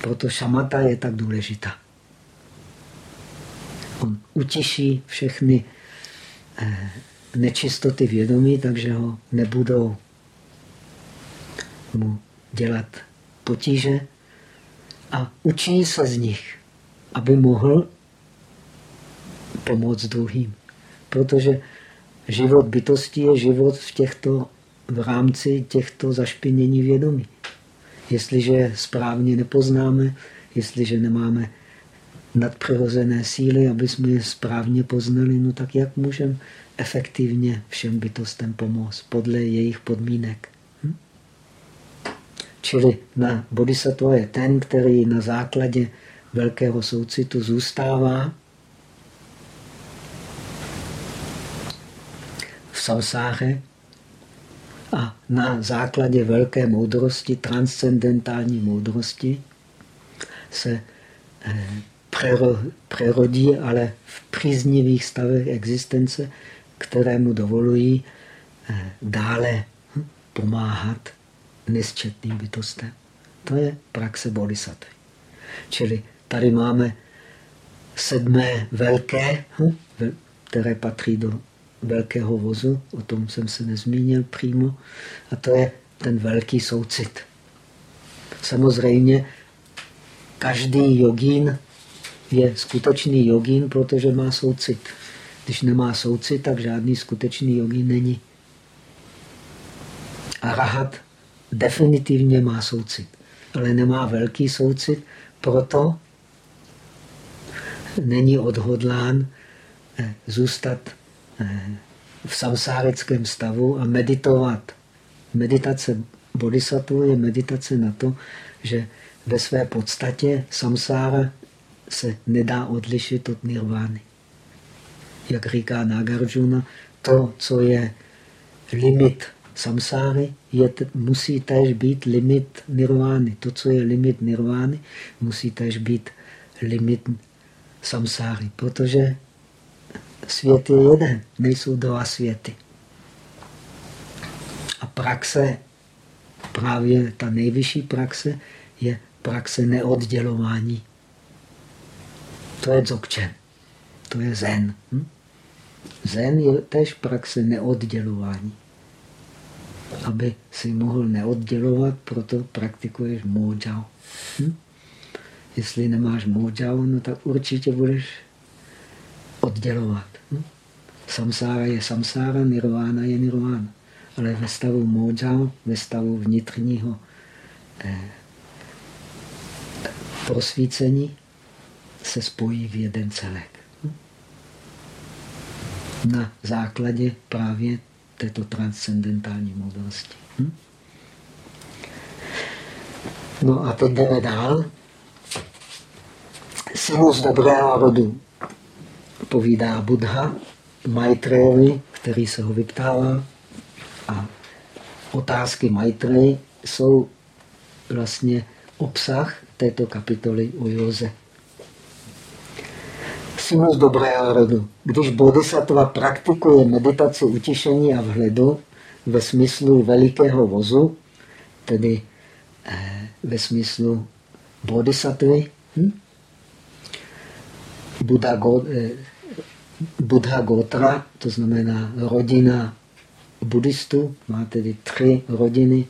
Proto šamata je tak důležitá. On utěší všechny eh, nečistoty vědomí, takže ho nebudou mu dělat potíže a učí se z nich, aby mohl pomoct druhým. Protože život bytosti je život v těchto v rámci těchto zašpinění vědomí. Jestliže správně nepoznáme, jestliže nemáme nadpřirozené síly, aby jsme je správně poznali, no tak jak můžeme efektivně všem bytostem pomoct podle jejich podmínek. Hm? Čili na bodhisattva je ten, který na základě velkého soucitu zůstává v samsáře a na základě velké moudrosti, transcendentální moudrosti, se eh, přerodí, ale v příznivých stavech existence, které mu dovolují eh, dále hm, pomáhat nesčetným bytostem. To je praxe bodhisattva. Čili tady máme sedmé velké, hm, které patří do velkého vozu, o tom jsem se nezmínil přímo, a to je ten velký soucit. Samozřejmě každý jogín je skutečný jogín, protože má soucit. Když nemá soucit, tak žádný skutečný jogín není. A rahat definitivně má soucit, ale nemá velký soucit, proto není odhodlán eh, zůstat v samsárickém stavu a meditovat. Meditace bodhisattva je meditace na to, že ve své podstatě samsára se nedá odlišit od nirvány. Jak říká Nagarjuna, to, co je limit samsáry, je, musí též být limit nirvány. To, co je limit nirvány, musí též být limit samsáry, protože Svět je jeden, nejsou dva světy. A praxe, právě ta nejvyšší praxe, je praxe neoddělování. To je dzogčen, to je zen. Hm? Zen je tež praxe neoddělování. aby si mohl neoddělovat, proto praktikuješ mojao. Hm? Jestli nemáš mojao, no tak určitě budeš oddělovat. Hm? Samsára je samsára, nirvána je nirvána. Ale ve stavu mojao, ve stavu vnitřního eh, prosvícení se spojí v jeden celek. Hm? Na základě právě této transcendentální moudrosti. Hm? No a teď jdeme dál. Sinus dobrého rodu povídá Buddha Maitreyovi, který se ho vyptává. A otázky Maitreji jsou vlastně obsah této kapitoly o Joze. Sinus dobrého rodu. Když bodhisattva praktikuje meditaci utišení a vhledu ve smyslu velikého vozu, tedy eh, ve smyslu bodhisattvy, hm? Buddha, eh, Buddha Gotra, to znamená rodina buddhistů, má tedy tři rodiny,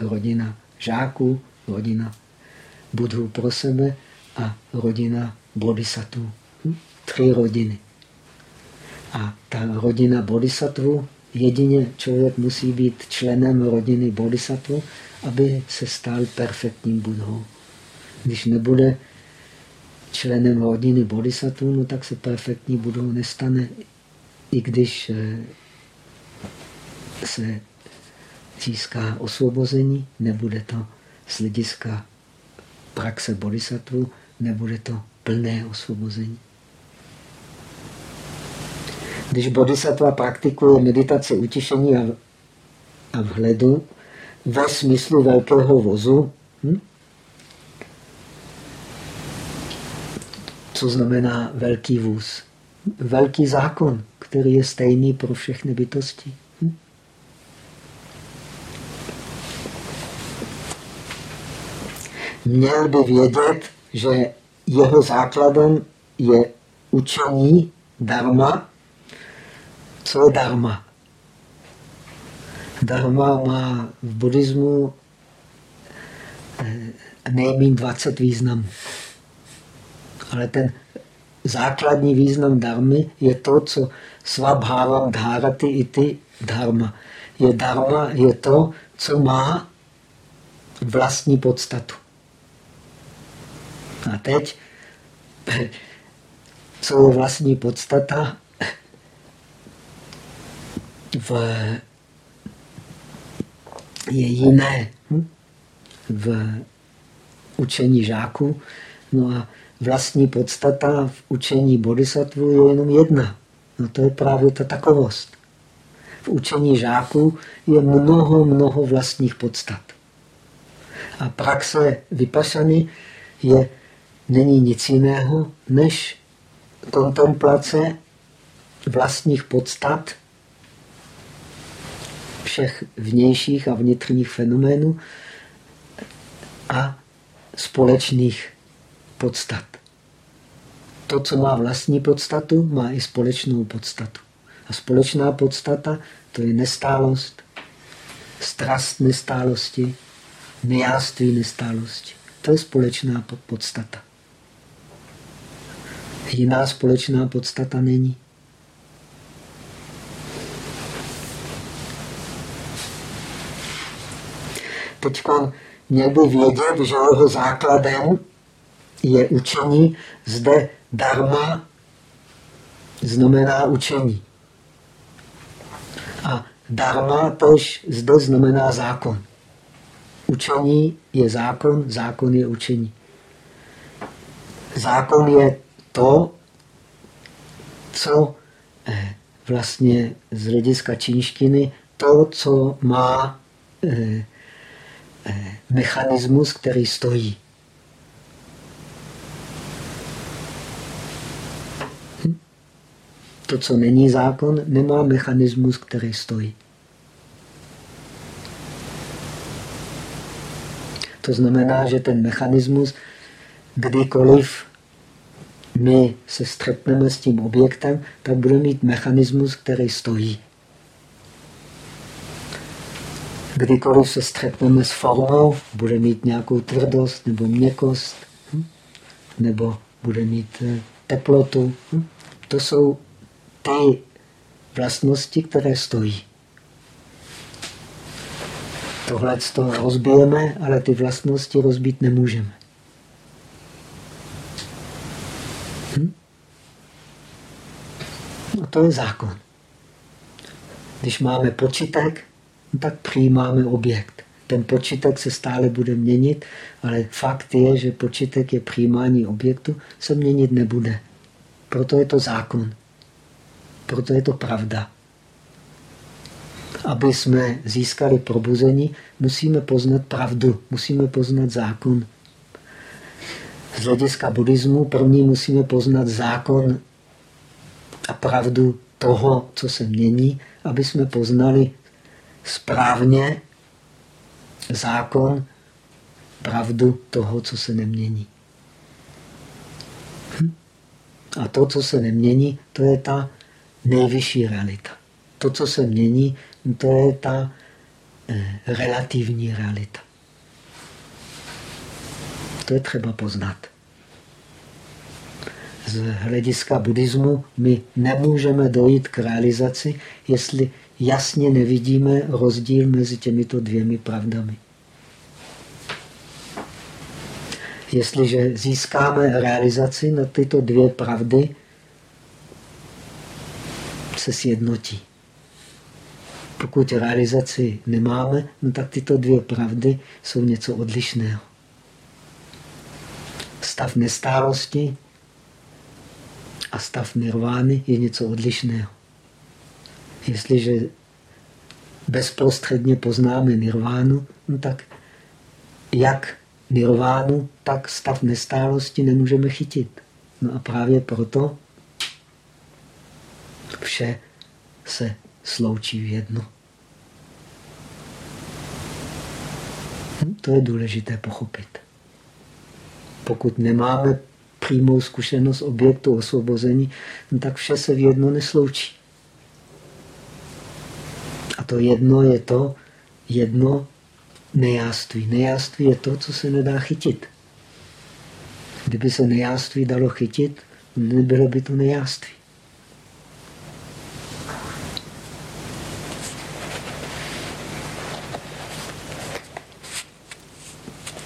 rodina žáků, rodina budhů pro sebe a rodina bodhisattvů. Hm? Tři rodiny. A ta rodina bodhisattvu, jedině člověk musí být členem rodiny bodhisattvu, aby se stal perfektním budhou. Když nebude členem rodiny bodhisattvu, no tak se perfektní budhou nestane, i když eh, se získá osvobození, nebude to z hlediska praxe bodhisattvu, nebude to plné osvobození. Když bodhisattva praktikuje meditaci utišení a, a vhledu ve smyslu velkého vozu, hm? Co znamená velký vůz? Velký zákon, který je stejný pro všechny bytosti. Hm? Měl by vědět, že jeho základem je učení dharma, co je dharma? Dharma má v buddhismu eh, nejméně 20 významů. Ale ten základní význam dharmy je to, co svabhávám dháraty i ty dharma. Je dharma je to, co má vlastní podstatu. A teď, co je vlastní podstata, v, je jiné hm? v učení žáků. No a vlastní podstata v učení bodhisattva je jenom jedna. No to je právě ta takovost. V učení žáků je mnoho, mnoho vlastních podstat. A praxe vypašany je, není nic jiného, než kontemplace vlastních podstat všech vnějších a vnitřních fenoménů a společných podstat. To, co má vlastní podstatu, má i společnou podstatu. A společná podstata to je nestálost, strast nestálosti, nejáství nestálosti. To je společná podstata. Jiná společná podstata není. Teď měl by vědět, že jeho základem je učení. Zde dharma znamená učení. A dharma tož zde znamená zákon. Učení je zákon, zákon je učení. Zákon je to, co eh, vlastně z hlediska čínštiny, to, co má eh, eh, mechanismus, který stojí. To, co není zákon, nemá mechanismus, který stojí. To znamená, že ten mechanismus, kdykoliv my se střetneme s tím objektem, tak bude mít mechanismus, který stojí. Kdykoliv se střetneme s formou, bude mít nějakou tvrdost nebo měkost, hm? nebo bude mít eh, teplotu. Hm? To jsou ty vlastnosti, které stojí. Tohle to rozbijeme, ale ty vlastnosti rozbít nemůžeme. Hm? No to je zákon. Když máme počítek, no tak přijímáme objekt. Ten počítek se stále bude měnit, ale fakt je, že počítek je přijímání objektu, se měnit nebude. Proto je to zákon. Proto je to pravda. Aby jsme získali probuzení, musíme poznat pravdu, musíme poznat zákon. Z hlediska buddhismu první musíme poznat zákon a pravdu toho, co se mění, aby jsme poznali správně zákon, pravdu toho, co se nemění. Hm? A to, co se nemění, to je ta nejvyšší realita. To, co se mění, to je ta eh, relativní realita. To je třeba poznat. Z hlediska buddhismu my nemůžeme dojít k realizaci, jestli jasně nevidíme rozdíl mezi těmito dvěmi pravdami. Jestliže získáme realizaci na tyto dvě pravdy, se sjednotí. Pokud realizaci nemáme, no tak tyto dvě pravdy jsou něco odlišného. Stav nestálosti a stav nirvány je něco odlišného. Jestliže bezprostředně poznáme nirvánu, no tak jak nirvánu, tak stav nestálosti nemůžeme chytit. No a právě proto vše se sloučí v jedno. Hm, to je důležité pochopit. Pokud nemáme přímou zkušenost objektu osvobození, no tak vše se v jedno nesloučí. A to jedno je to jedno nejáství. Nejáství je to, co se nedá chytit. Kdyby se nejáství dalo chytit, nebylo by to nejáství.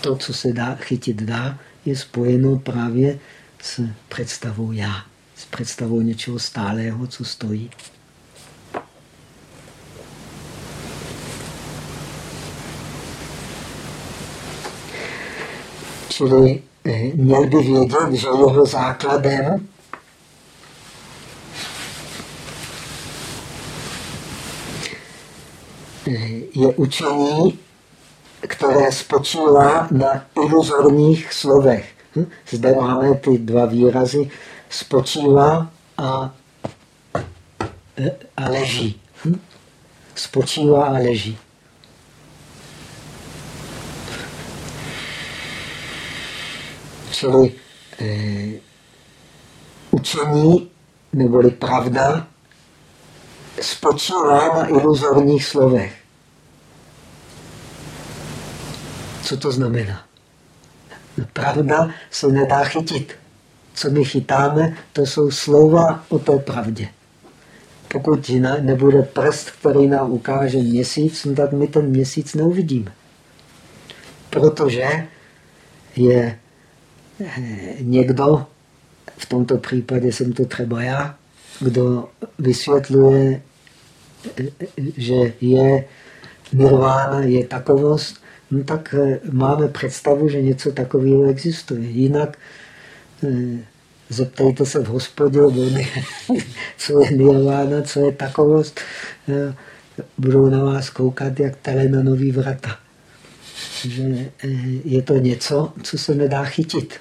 To, co se dá, chytit dá, je spojeno právě s představou já, s představou něčeho stálého, co stojí. Čili eh, měl by vědět, že jeho základem eh, je učení které spočívá na iluzorních slovech. Hm? Zde máme ty dva výrazy spočívá a, a leží. Hm? Spočívá a leží. Čili eh, učení neboli pravda spočívá na iluzorních slovech. Co to znamená? Pravda se nedá chytit. Co my chytáme, to jsou slova o té pravdě. Pokud nebude prst, který nám ukáže měsíc, no tak my ten měsíc neuvidíme. Protože je eh, někdo, v tomto případě jsem to třeba já, kdo vysvětluje, eh, že je nirvána, je takovost, no tak eh, máme představu, že něco takového existuje. Jinak eh, zeptejte se v hospodě, co je nirvána, co je takovost. Eh, budou na vás koukat, jak nový vrata. Že je to něco, co se nedá chytit.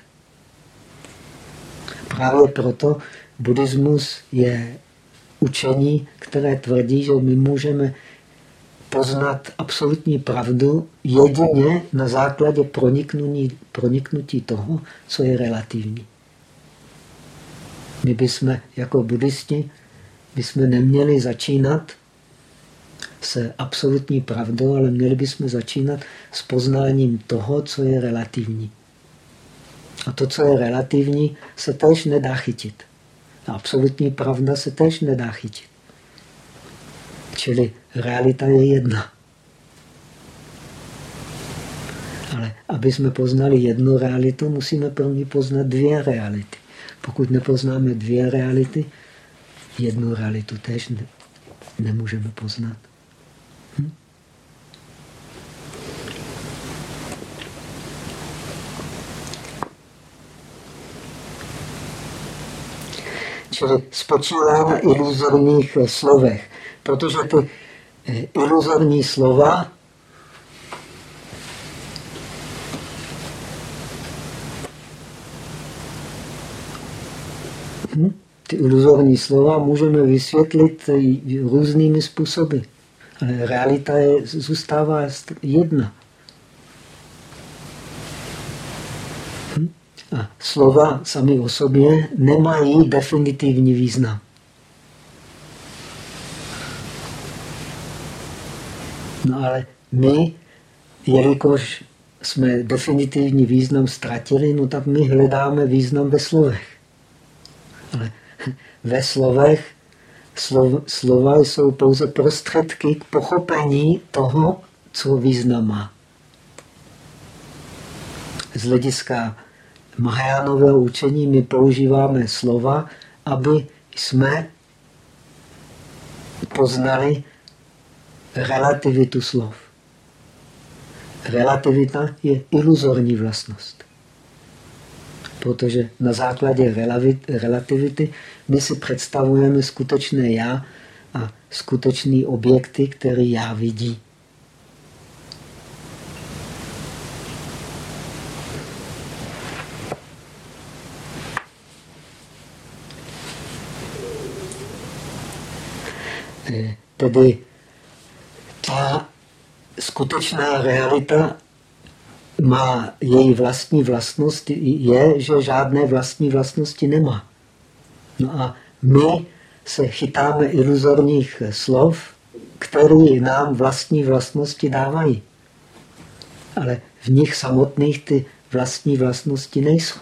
Právě proto buddhismus je učení, které tvrdí, že my můžeme poznat absolutní pravdu jedině na základě proniknutí, proniknutí toho, co je relativní. My bychom jako buddhisti bychom neměli začínat s absolutní pravdou, ale měli bychom začínat s poznáním toho, co je relativní. A to, co je relativní, se tež nedá chytit. A absolutní pravda se tež nedá chytit. Čili realita je jedna. Ale aby jsme poznali jednu realitu, musíme první poznat dvě reality. Pokud nepoznáme dvě reality, jednu realitu tež ne, nemůžeme poznat. Hm? Čili spočívá iluzorních slovech, protože ty iluzorní slova hm? ty iluzorní slova můžeme vysvětlit různými způsoby. Ale realita je, zůstává jedna. Hm? A slova sami o sobě nemají definitivní význam. No ale my, jelikož jsme definitivní význam ztratili, no tak my hledáme význam ve slovech. Ale ve slovech slov, slova jsou pouze prostředky k pochopení toho, co význam má. Z hlediska Mahajánového učení my používáme slova, aby jsme poznali relativitu slov. Relativita je iluzorní vlastnost. Protože na základě relativity my si představujeme skutečné já a skutečný objekty, který já vidí. Eh, tedy ta skutečná realita má její vlastní vlastnost, je, že žádné vlastní vlastnosti nemá. No a my se chytáme iluzorních slov, které nám vlastní vlastnosti dávají. Ale v nich samotných ty vlastní vlastnosti nejsou.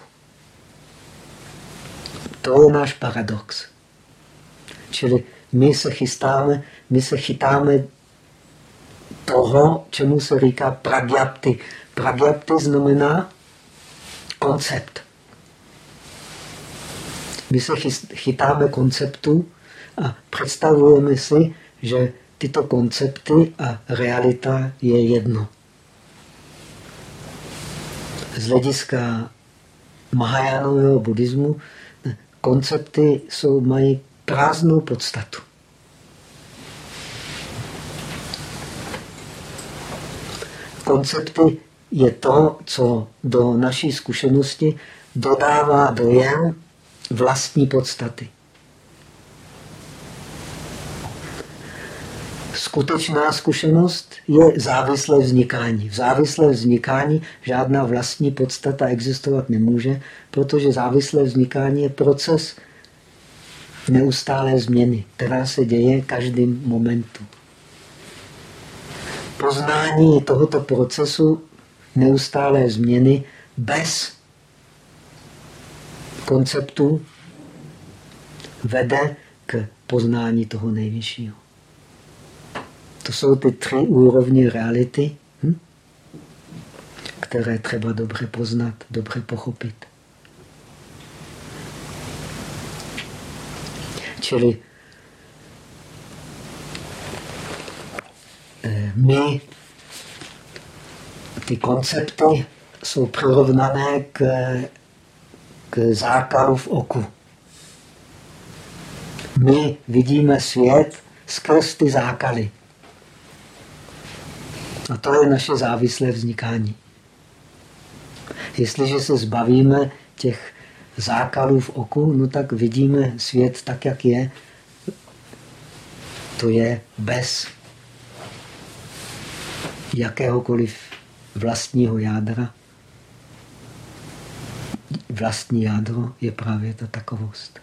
To je náš paradox. Čili my se chystáme, my se chytáme toho, čemu se říká pragyapty. Pragyapty znamená koncept. My se chytáme konceptu a představujeme si, že tyto koncepty a realita je jedno. Z hlediska Mahajánového buddhismu koncepty jsou, mají prázdnou podstatu. Koncepty je to, co do naší zkušenosti dodává dojem vlastní podstaty. Skutečná zkušenost je závislé vznikání. V závislé vznikání žádná vlastní podstata existovat nemůže, protože závislé vznikání je proces neustálé změny, která se děje každým momentu. Poznání tohoto procesu neustálé změny bez konceptu vede k poznání toho nejvyššího. To jsou ty tři úrovně reality, hm? které třeba dobře poznat, dobře pochopit. Čili eh, my ty koncepty jsou přirovnané k k zákalu v oku. My vidíme svět skrz ty zákaly. A to je naše závislé vznikání. Jestliže se zbavíme těch zákalů v oku, no tak vidíme svět tak, jak je. To je bez jakéhokoliv vlastního jádra vlastní jádro je právě ta takovost.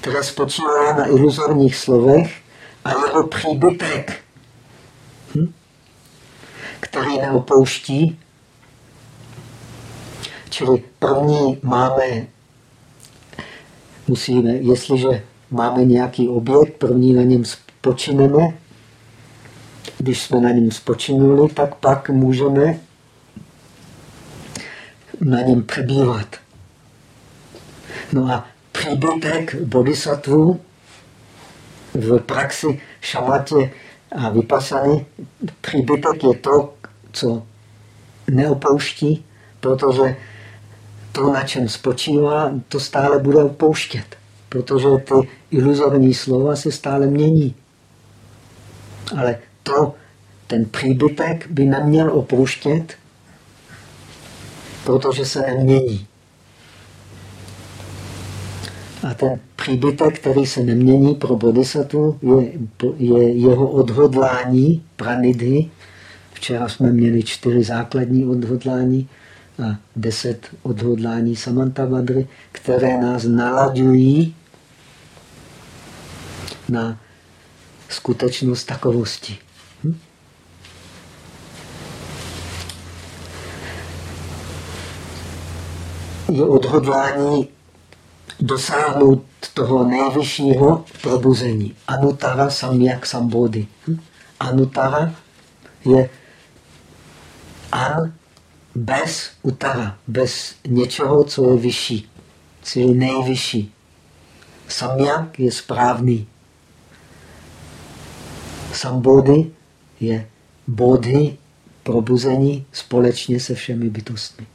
které spočívá na iluzorních slovech a jeho příbytek, hm? který neopouští. Čili první máme, musíme, jestliže máme nějaký objekt, první na něm spočineme, když jsme na něm spočinuli, tak pak můžeme na něm přebývat. No a příbytek bodhisattvu v praxi šamatě a vypasany, příbytek je to, co neopouští, protože to, na čem spočívá, to stále bude opouštět, protože ty iluzorní slova se stále mění. Ale to, ten příbytek by neměl opouštět, protože se nemění. A ten příbytek, který se nemění pro bodhisattva, je, je jeho odhodlání, pranidhy. Včera jsme měli čtyři základní odhodlání a deset odhodlání samantabhadry, které nás naladují na skutečnost takovosti. Hm? Je odhodlání dosáhnout toho nejvyššího probuzení. Anutara samyak sambodhi. Hm? Anutara je an bez utara, bez něčeho, co je vyšší, co je nejvyšší. Samyak je správný. Sambodhi je bodhy, probuzení společně se všemi bytostmi.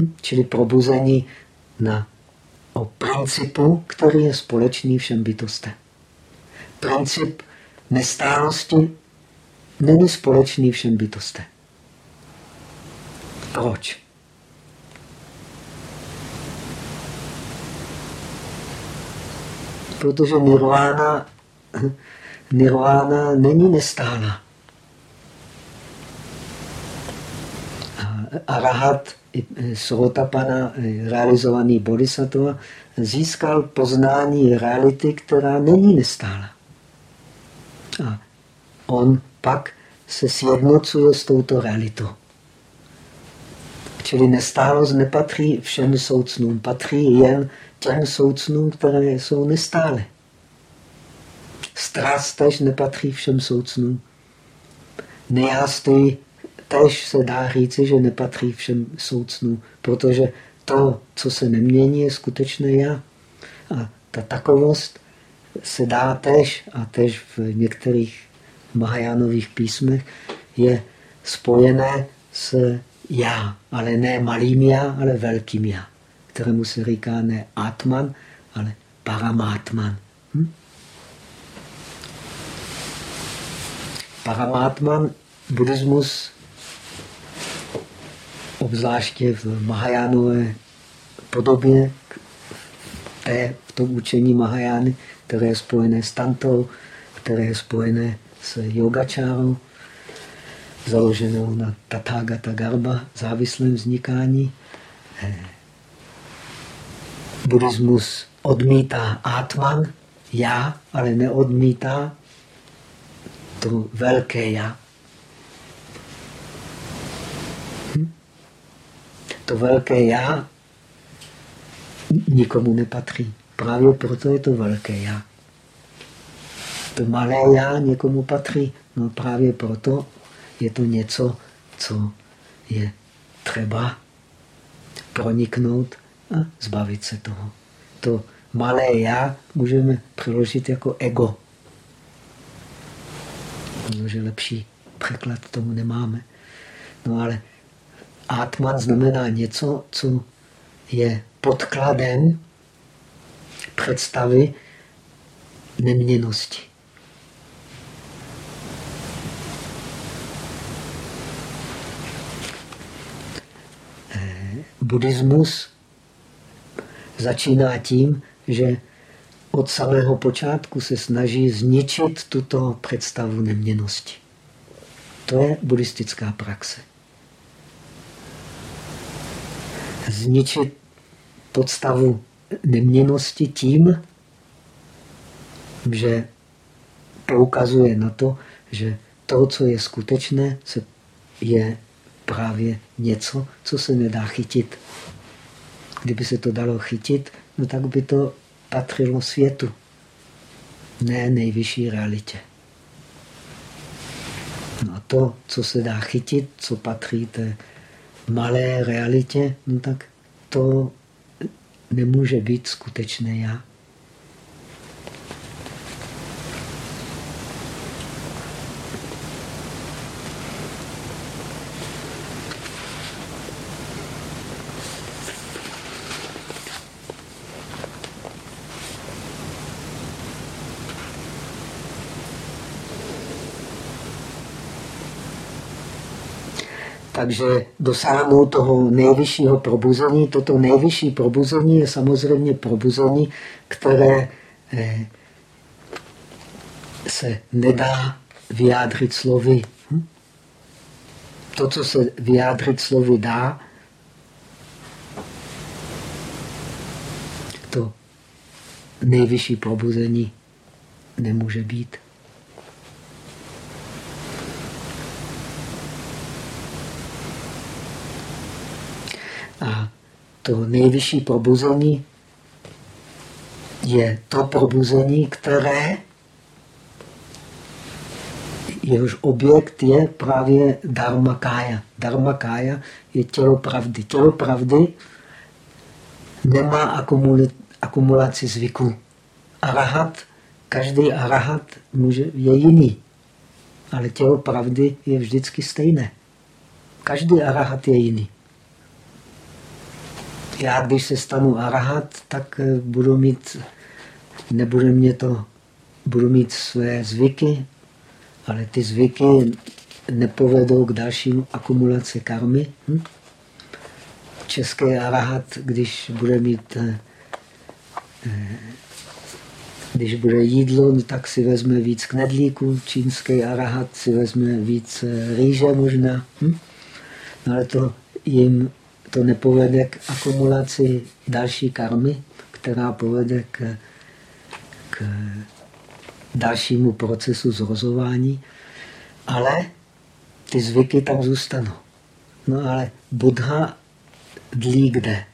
Hm? Čili probuzení na, o principu, který je společný všem bytostem. Princip nestálosti není společný všem bytostem. Proč? Protože nirvana, nirvana není nestála. Arahat Srotapana, realizovaný bodhisattva, získal poznání reality, která není nestála. A on pak se sjednocuje s touto realitou. Čili nestálost nepatří všem soucnům, patří jen těm soucnům, které jsou nestále. Strast tež nepatří všem soucnům. Nejástý tež se dá říci, že nepatří všem soucnům, protože to, co se nemění, je skutečné já. A ta takovost se dá tež, a tež v některých Mahajánových písmech, je spojené s já, ale ne malým já, ale velkým já, kterému se říká ne Atman, ale Paramátman. Hm? Paramátman, buddhismus obzvláště v Mahajánové podobě, té, v tom učení Mahajány, které je spojené s Tantou, které je spojené s yogačárou, založenou na Tathagata Garba, závislém vznikání. Buddhismus odmítá Atman, já, ale neodmítá to velké já. to velké já nikomu nepatří. Právě proto je to velké já. To malé já někomu patří. No právě proto je to něco, co je třeba proniknout a zbavit se toho. To malé já můžeme přeložit jako ego. Protože lepší překlad tomu nemáme. No ale Atman znamená něco, co je podkladem představy neměnosti. Eh, buddhismus začíná tím, že od samého počátku se snaží zničit tuto představu neměnosti. To je buddhistická praxe. zničit podstavu neměnosti tím, že poukazuje na to, že to, co je skutečné, je právě něco, co se nedá chytit. Kdyby se to dalo chytit, no tak by to patřilo světu, ne nejvyšší realitě. No a to, co se dá chytit, co patří té malé realitě, no tak to nemůže být skutečné já. Takže dosáhnout toho nejvyššího probuzení. Toto nejvyšší probuzení je samozřejmě probuzení, které eh, se nedá vyjádřit slovy. Hm? To, co se vyjádřit slovy dá, to nejvyšší probuzení nemůže být. A to nejvyšší probuzení je to probuzení, které jehož objekt je právě dharma kája. Dharma kája je tělo pravdy. Tělo pravdy nemá akumulaci zvyku. Arahat, každý arahat může, je jiný, ale tělo pravdy je vždycky stejné. Každý arahat je jiný já když se stanu arahat, tak eh, budu mít, nebude mě to, budu mít své zvyky, ale ty zvyky nepovedou k dalším akumulaci karmy. Hm? Český arahat, když bude mít, eh, eh, když bude jídlo, no tak si vezme víc knedlíků, čínský arahat si vezme víc rýže možná. Hm? No ale to jim to nepovede k akumulaci další karmy, která povede k, k dalšímu procesu zrozování, ale ty zvyky tam zůstanou. No ale Buddha dlí kde?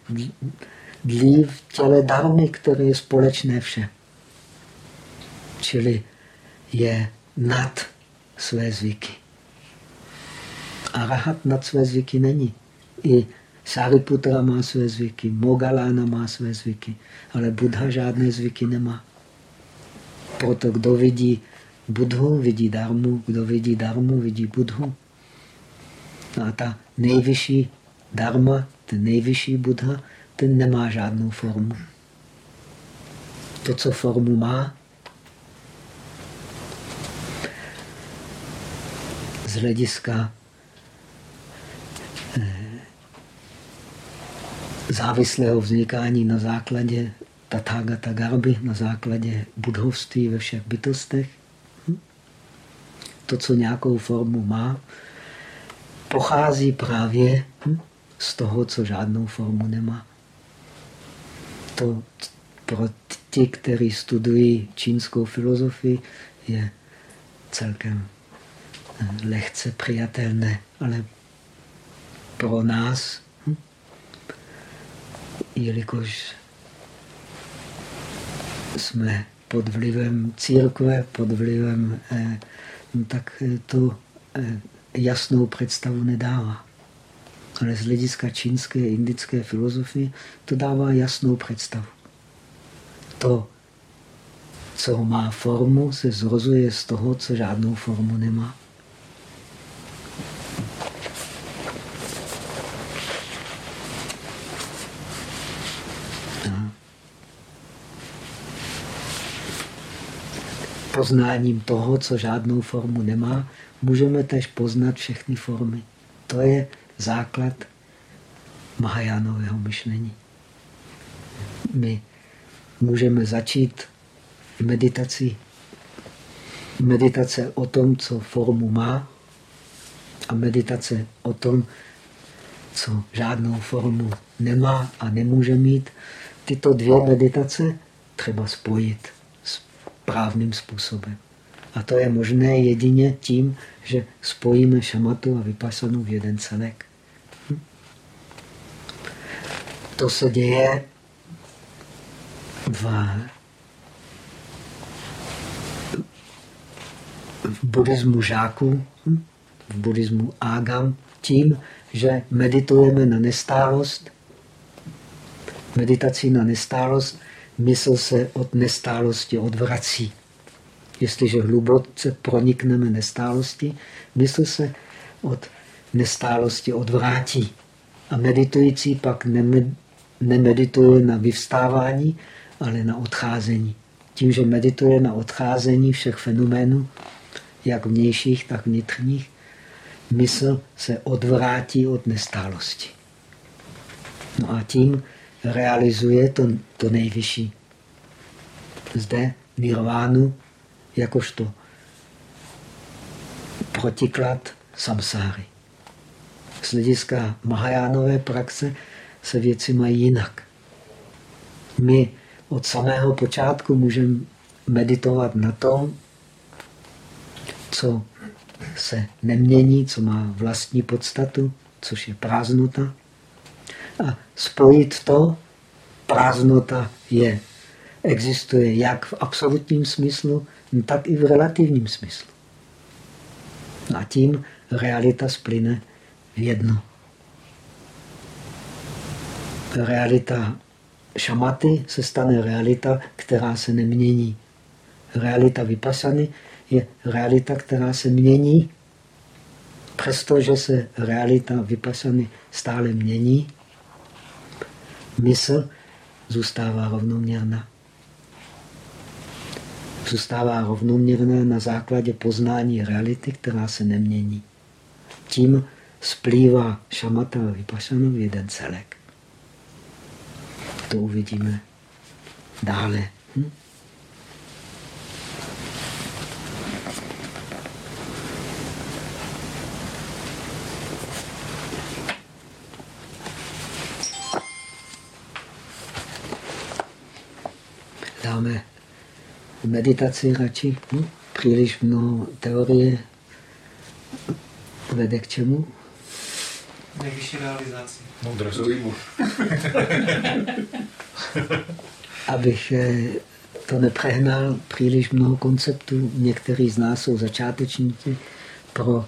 Dlí v těle darmy, které je společné vše. Čili je nad své zvyky. A rahat nad své zvyky není. I Sariputra má své zvyky, Mogalána má své zvyky, ale Buddha žádné zvyky nemá. Proto kdo vidí Budhu, vidí darmu, kdo vidí darmu, vidí Budhu. No a ta nejvyšší dharma, ten nejvyšší Buddha, ten nemá žádnou formu. To, co formu má, z hlediska závislého vznikání na základě Tathagata Garby, na základě budhovství ve všech bytostech. Hm? To, co nějakou formu má, pochází právě hm, z toho, co žádnou formu nemá. To pro ti, kteří studují čínskou filozofii, je celkem eh, lehce přijatelné, ale pro nás jelikož jsme pod vlivem církve, pod vlivem, eh, no tak to eh, jasnou představu nedává. Ale z hlediska čínské, indické filozofie to dává jasnou představu. To, co má formu, se zrozuje z toho, co žádnou formu nemá. Poznáním toho, co žádnou formu nemá, můžeme tež poznat všechny formy. To je základ Mahajánového myšlení. My můžeme začít meditaci. Meditace o tom, co formu má a meditace o tom, co žádnou formu nemá a nemůže mít, tyto dvě meditace třeba spojit správným způsobem. A to je možné jedině tím, že spojíme šamatu a vypasanu v jeden celek. Hm? To se děje v, v buddhismu žáků, hm? v buddhismu ágam, tím, že meditujeme na nestálost. Meditací na nestálost mysl se od nestálosti odvrací. Jestliže hluboce pronikneme nestálosti, mysl se od nestálosti odvrátí. A meditující pak nemedituje na vyvstávání, ale na odcházení. Tím, že medituje na odcházení všech fenoménů, jak vnějších, tak vnitřních, mysl se odvrátí od nestálosti. No a tím realizuje to, to nejvyšší. Zde nirvánu jakožto protiklad samsáry. Z hlediska Mahajánové praxe se věci mají jinak. My od samého počátku můžeme meditovat na tom, co se nemění, co má vlastní podstatu, což je prázdnota. A spojit to, prázdnota je, existuje jak v absolutním smyslu, tak i v relativním smyslu. A tím realita splyne v jedno. Realita šamaty se stane realita, která se nemění. Realita vypasany je realita, která se mění. Přestože se realita vypasany stále mění, mysl zůstává rovnoměrná. Zůstává rovnoměrná na základě poznání reality, která se nemění. Tím splývá šamata a vypašana v jeden celek. To uvidíme dále. Hm? dáme meditaci radši. Hm? Příliš mnoho teorie vede k čemu? Nejvyšší realizaci. Moudrost. Abych eh, to nepřehnal příliš mnoho konceptů. Někteří z nás jsou začátečníci pro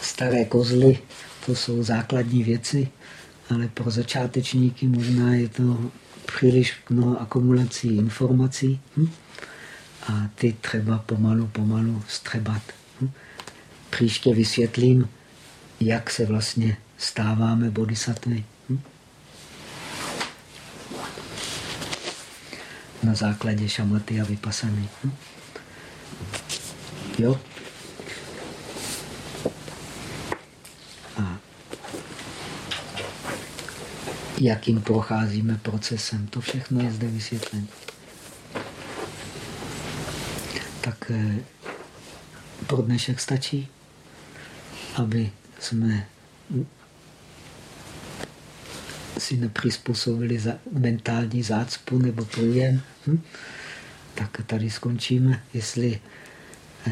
staré kozly. To jsou základní věci, ale pro začátečníky možná je to příliš mnoho akumulací informací hm? a ty třeba pomalu, pomalu střebat. Hm? Příště vysvětlím, jak se vlastně stáváme bodhisattvy. Hm? Na základě šamaty a vypasany. Hm? Jo? Jakým procházíme procesem. To všechno je zde vysvětleno. Tak eh, pro dnešek stačí, aby jsme si nepřizpůsobili za mentální zácpu nebo průjem. Hm? Tak tady skončíme. Jestli eh,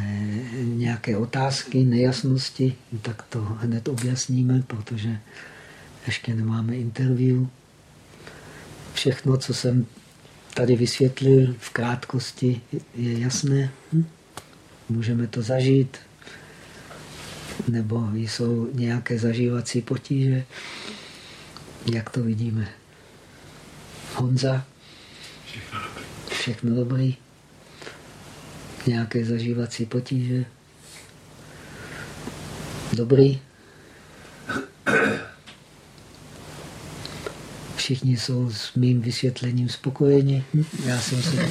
nějaké otázky, nejasnosti, tak to hned objasníme, protože ještě nemáme interview. Všechno, co jsem tady vysvětlil v krátkosti, je jasné. Hm? Můžeme to zažít, nebo jsou nějaké zažívací potíže. Jak to vidíme? Honza? Všechno dobrý. Nějaké zažívací potíže? Dobrý? Všichni jsou s mým vysvětlením spokojeni. Já jsem se,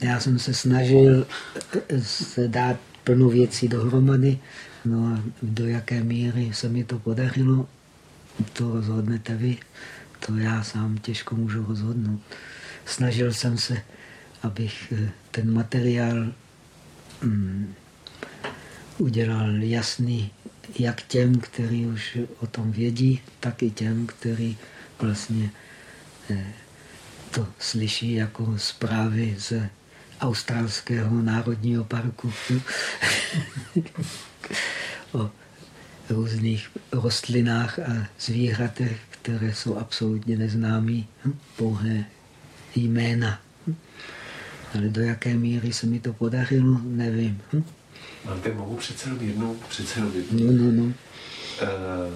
já jsem se snažil se dát plnou věcí dohromady. No a do jaké míry se mi to podařilo, to rozhodnete vy. To já sám těžko můžu rozhodnout. Snažil jsem se, abych eh, ten materiál mm, udělal jasný jak těm, kteří už o tom vědí, tak i těm, kteří vlastně eh, to slyší jako zprávy z australského národního parku o různých rostlinách a zvířatech, které jsou absolutně neznámé, hm? pouhé jména. Hm? Ale do jaké míry se mi to podařilo, nevím. Hm? Máte, mohu přece jenom jednu, přece jenom jednu. No, no, no. Uh,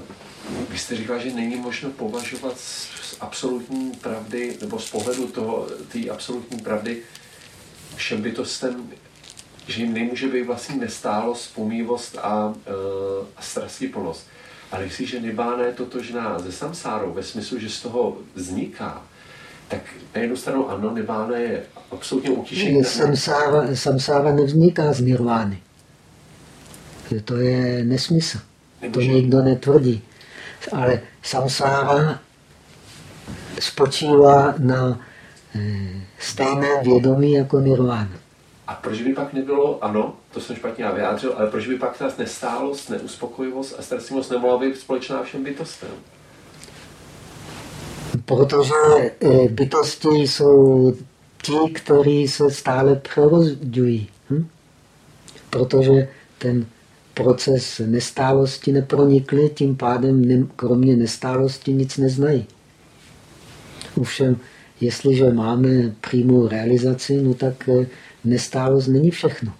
vy jste říkal, že není možno považovat z, z absolutní pravdy, nebo z pohledu toho, té absolutní pravdy, všem bytostem, že jim nemůže být vlastně nestálost, pomývost a, uh, a strastiplnost. Ale jestliže nibána je totožná se samsárou, ve smyslu, že z toho vzniká, tak na jednu stranu ano, nibána je absolutně utišení. Samsára, samsára nevzniká z nirvány. To je nesmysl. To nikdo netvrdí. Ale samsára spočívá na eh, stejném vědomí jako nirvana. A proč by pak nebylo, ano, to jsem špatně vyjádřil, ale proč by pak ta nestálost, neuspokojivost a stresimost nemohla být společná všem bytostem? Protože eh, bytosti jsou ti, kteří se stále přerozďují. Hm? Protože ten proces nestálosti nepronikli, tím pádem kromě nestálosti nic neznají. Ovšem, jestliže máme přímou realizaci, no tak eh, nestálost není všechno.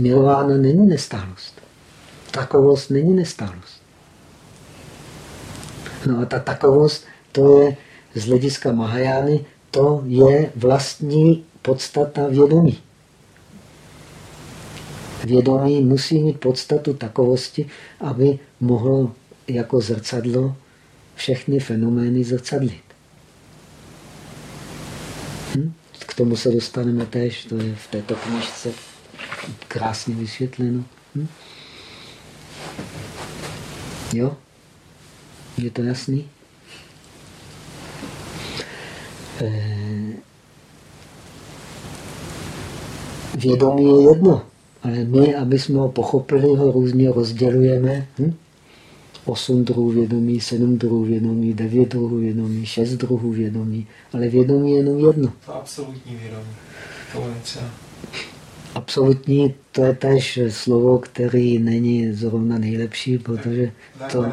Milována není nestálost. Takovost není nestálost. No a ta takovost, to je z hlediska Mahajány, to je vlastní podstata vědomí. Vědomí musí mít podstatu takovosti, aby mohlo jako zrcadlo všechny fenomény zrcadlit. Hm? K tomu se dostaneme tež, to je v této knižce krásně vysvětleno. Hm? Jo? Je to jasný? Eh, vědomí je jedno. Ale my, aby jsme ho pochopili, ho různě rozdělujeme. Hm? Osm druhů vědomí, sedm druhů vědomí, devět druhů vědomí, šest druhů vědomí. Ale vědomí je jenom jedno. To absolutní vědomí. To je třeba. Absolutní, to je tež slovo, který není zrovna nejlepší, protože to,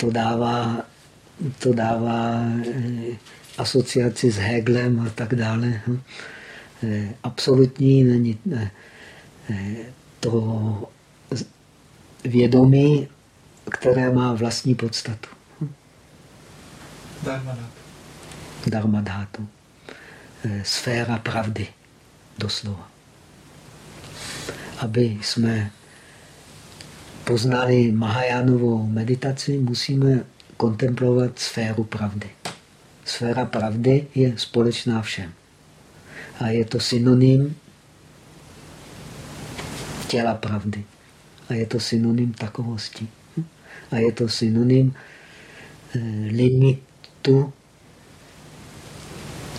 to dává, to dává eh, asociaci s Heglem a tak dále. Hm? Eh, absolutní není eh, to vědomí, které má vlastní podstatu. Dharmadhatu. Eh, sféra pravdy, doslova. Aby jsme poznali Mahajánovou meditaci, musíme kontemplovat sféru pravdy. Sféra pravdy je společná všem. A je to synonym těla pravdy. A je to synonym takovosti. A je to synonym eh, limitu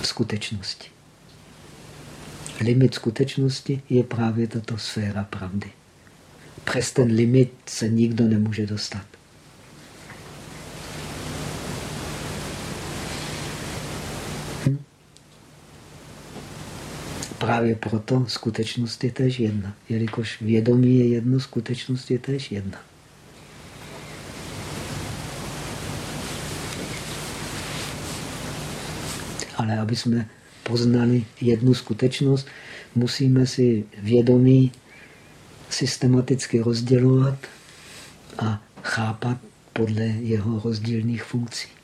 skutečnosti. Limit skutečnosti je právě tato sféra pravdy. Přes ten limit se nikdo nemůže dostat. Právě proto skutečnost je též jedna. Jelikož vědomí je jedno, skutečnost je též jedna. Ale aby jsme poznali jednu skutečnost, musíme si vědomí systematicky rozdělovat a chápat podle jeho rozdílných funkcí.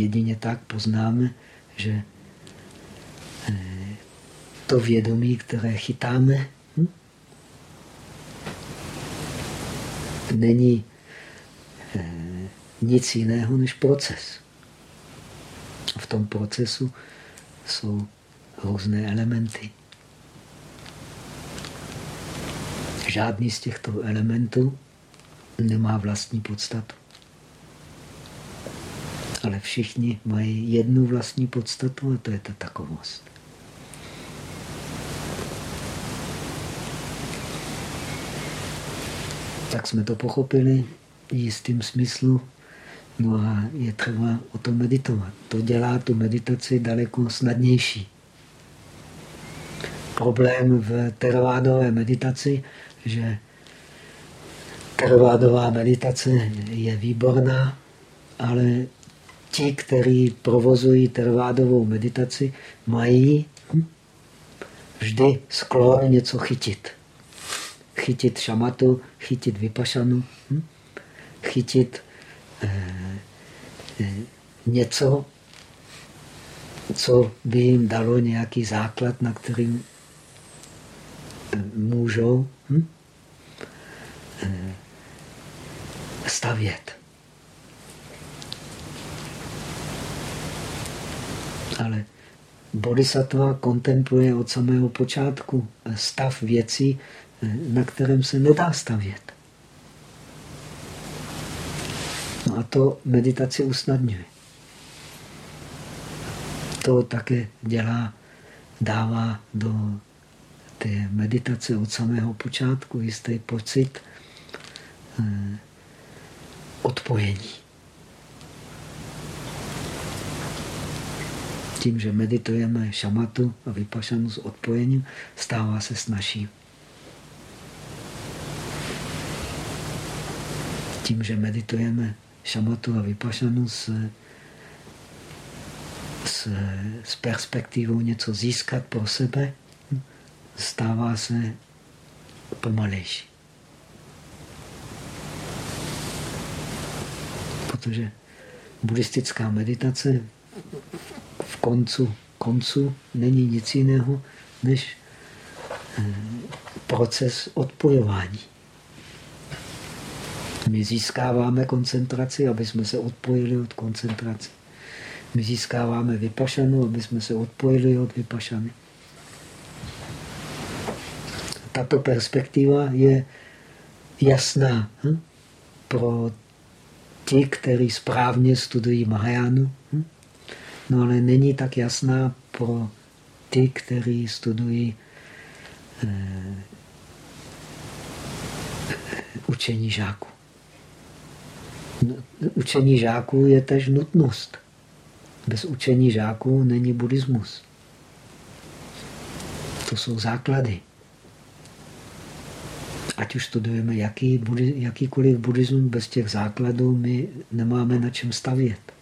Jedině tak poznáme, že eh, to vědomí, které chytáme, hm, není eh, nic jiného než proces. V tom procesu jsou různé elementy. Žádný z těchto elementů nemá vlastní podstatu ale všichni mají jednu vlastní podstatu a to je ta takovost. Tak jsme to pochopili v jistým smyslu. No a je třeba o tom meditovat. To dělá tu meditaci daleko snadnější. Problém v teravádové meditaci, že teravádová meditace je výborná, ale ti, kteří provozují tervádovou meditaci, mají vždy sklon něco chytit. Chytit šamatu, chytit vypašanu, hm, chytit eh, eh, něco, co by jim dalo nějaký základ, na kterým můžou hm, eh, stavět. Ale bodhisattva kontempluje od samého počátku stav věcí, na kterém se nedá stavět. No a to meditaci usnadňuje. To také dělá, dává do té meditace od samého počátku jistý pocit eh, odpojení. Tím, že meditujeme šamatu a vypašanu s odpojením, stává se snažší. Tím, že meditujeme šamatu a vypašanu s, s, s perspektivou něco získat pro sebe, stává se pomalejší. Protože buddhistická meditace koncu, koncu není nic jiného než eh, proces odpojování. My získáváme koncentraci, aby jsme se odpojili od koncentrace. My získáváme vypašanu, aby jsme se odpojili od vypašany. Tato perspektiva je jasná hm? pro ti, kteří správně studují Mahajánu. Hm? No ale není tak jasná pro ty, kteří studují eh, učení žáků. No, učení žáků je tež nutnost. Bez učení žáků není buddhismus. To jsou základy. Ať už studujeme jaký, jakýkoliv buddhismus, bez těch základů my nemáme na čem stavět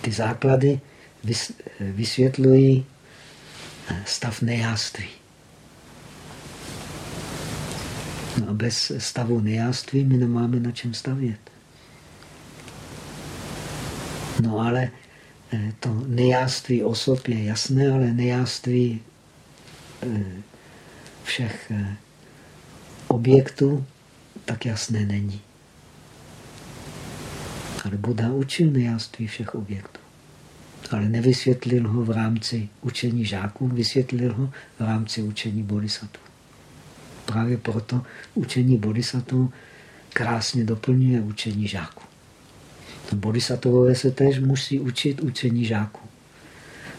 ty základy vysvětlují stav nejáství. No a bez stavu nejáství my nemáme na čem stavět. No ale eh, to nejáství osob je jasné, ale nejáství eh, všech eh, objektů tak jasné není. Ale Buddha učil nejáství všech objektů. Ale nevysvětlil ho v rámci učení žáků, vysvětlil ho v rámci učení bodhisattva. Právě proto učení bodhisattva krásně doplňuje učení žáků. Bodhisattvové se též musí učit učení žáků,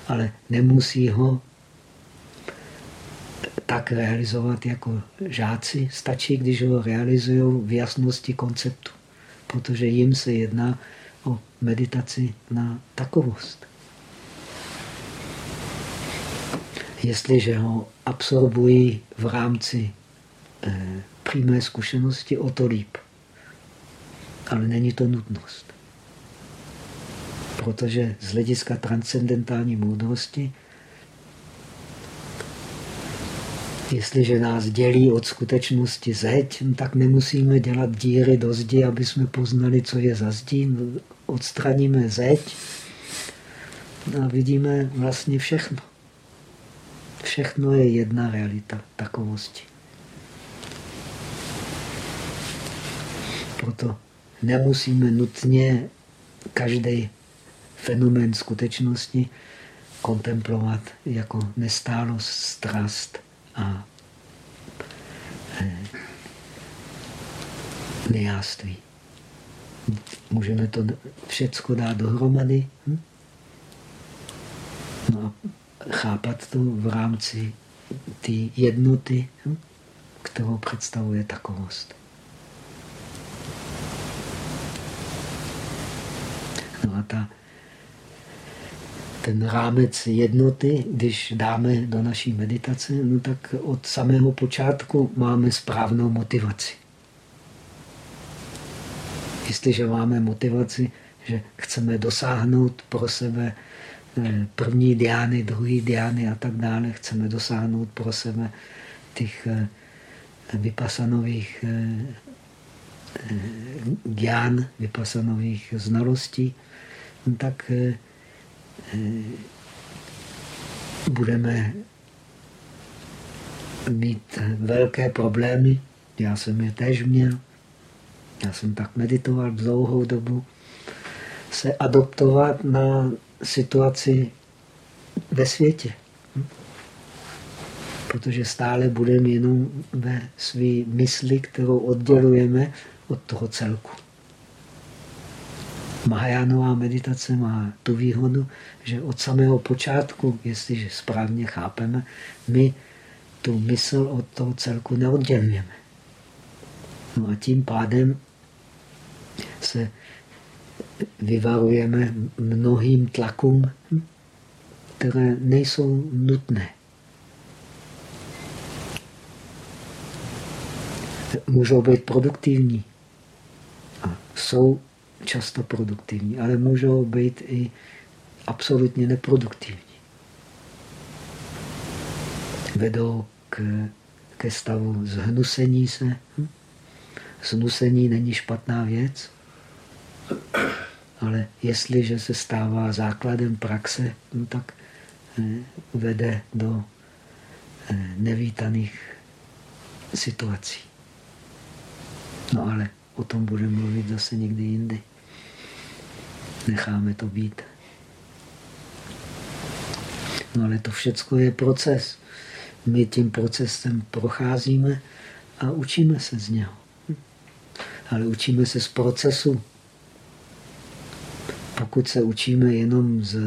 ale nemusí ho tak realizovat jako žáci. Stačí, když ho realizují v jasnosti konceptu protože jim se jedná o meditaci na takovost. Jestliže ho absorbují v rámci eh, přímé zkušenosti, o to líp. Ale není to nutnost. Protože z hlediska transcendentální moudrosti Jestliže nás dělí od skutečnosti zeď, tak nemusíme dělat díry do zdi, aby jsme poznali, co je za zdí. Odstraníme zeď a vidíme vlastně všechno. Všechno je jedna realita takovosti. Proto nemusíme nutně každý fenomén skutečnosti kontemplovat jako nestálost, strast, a eh, nejáství. Můžeme to všecko dát dohromady hm? no a chápat to v rámci té jednoty, hm? kterou představuje takovost. No a ta ten rámec jednoty, když dáme do naší meditace, no tak od samého počátku máme správnou motivaci. Jestliže máme motivaci, že chceme dosáhnout pro sebe eh, první diány, druhý diány a tak dále, chceme dosáhnout pro sebe těch eh, vypasanových gyán, eh, vypasanových znalostí, no tak budeme mít velké problémy. Já jsem je tež měl. Já jsem tak meditoval dlouhou dobu. Se adoptovat na situaci ve světě. Protože stále budeme jenom ve své mysli, kterou oddělujeme od toho celku. Mahajánová meditace má tu výhodu, že od samého počátku, jestliže správně chápeme, my tu mysl od toho celku neoddělujeme. No a tím pádem se vyvarujeme mnohým tlakům, které nejsou nutné. Můžou být produktivní a jsou často produktivní, ale můžou být i absolutně neproduktivní. Vedou k, ke stavu zhnusení se. Hm? Znusení není špatná věc, ale jestliže se stává základem praxe, no tak eh, vede do eh, nevítaných situací. No ale o tom budeme mluvit zase někdy jindy. Necháme to být. No ale to všechno je proces. My tím procesem procházíme a učíme se z něho. Ale učíme se z procesu. Pokud se učíme jenom z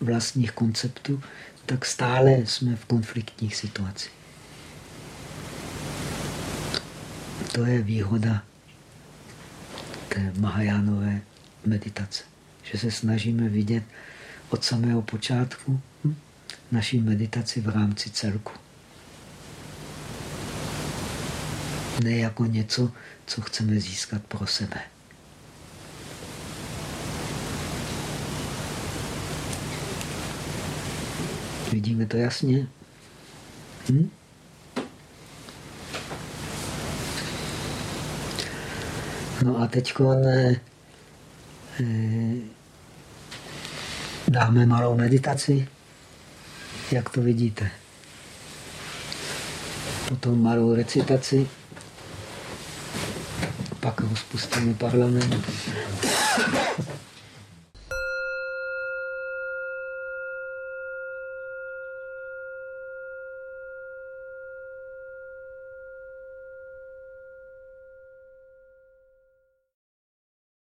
vlastních konceptů, tak stále jsme v konfliktních situacích. To je výhoda té Mahajánové meditace. Že se snažíme vidět od samého počátku hm, naší meditaci v rámci celku. Ne jako něco, co chceme získat pro sebe. Vidíme to jasně? Hm? No a teď ne, eh, dáme malou meditaci. Jak to vidíte? Potom malou recitaci. Pak rozpustíme parlament.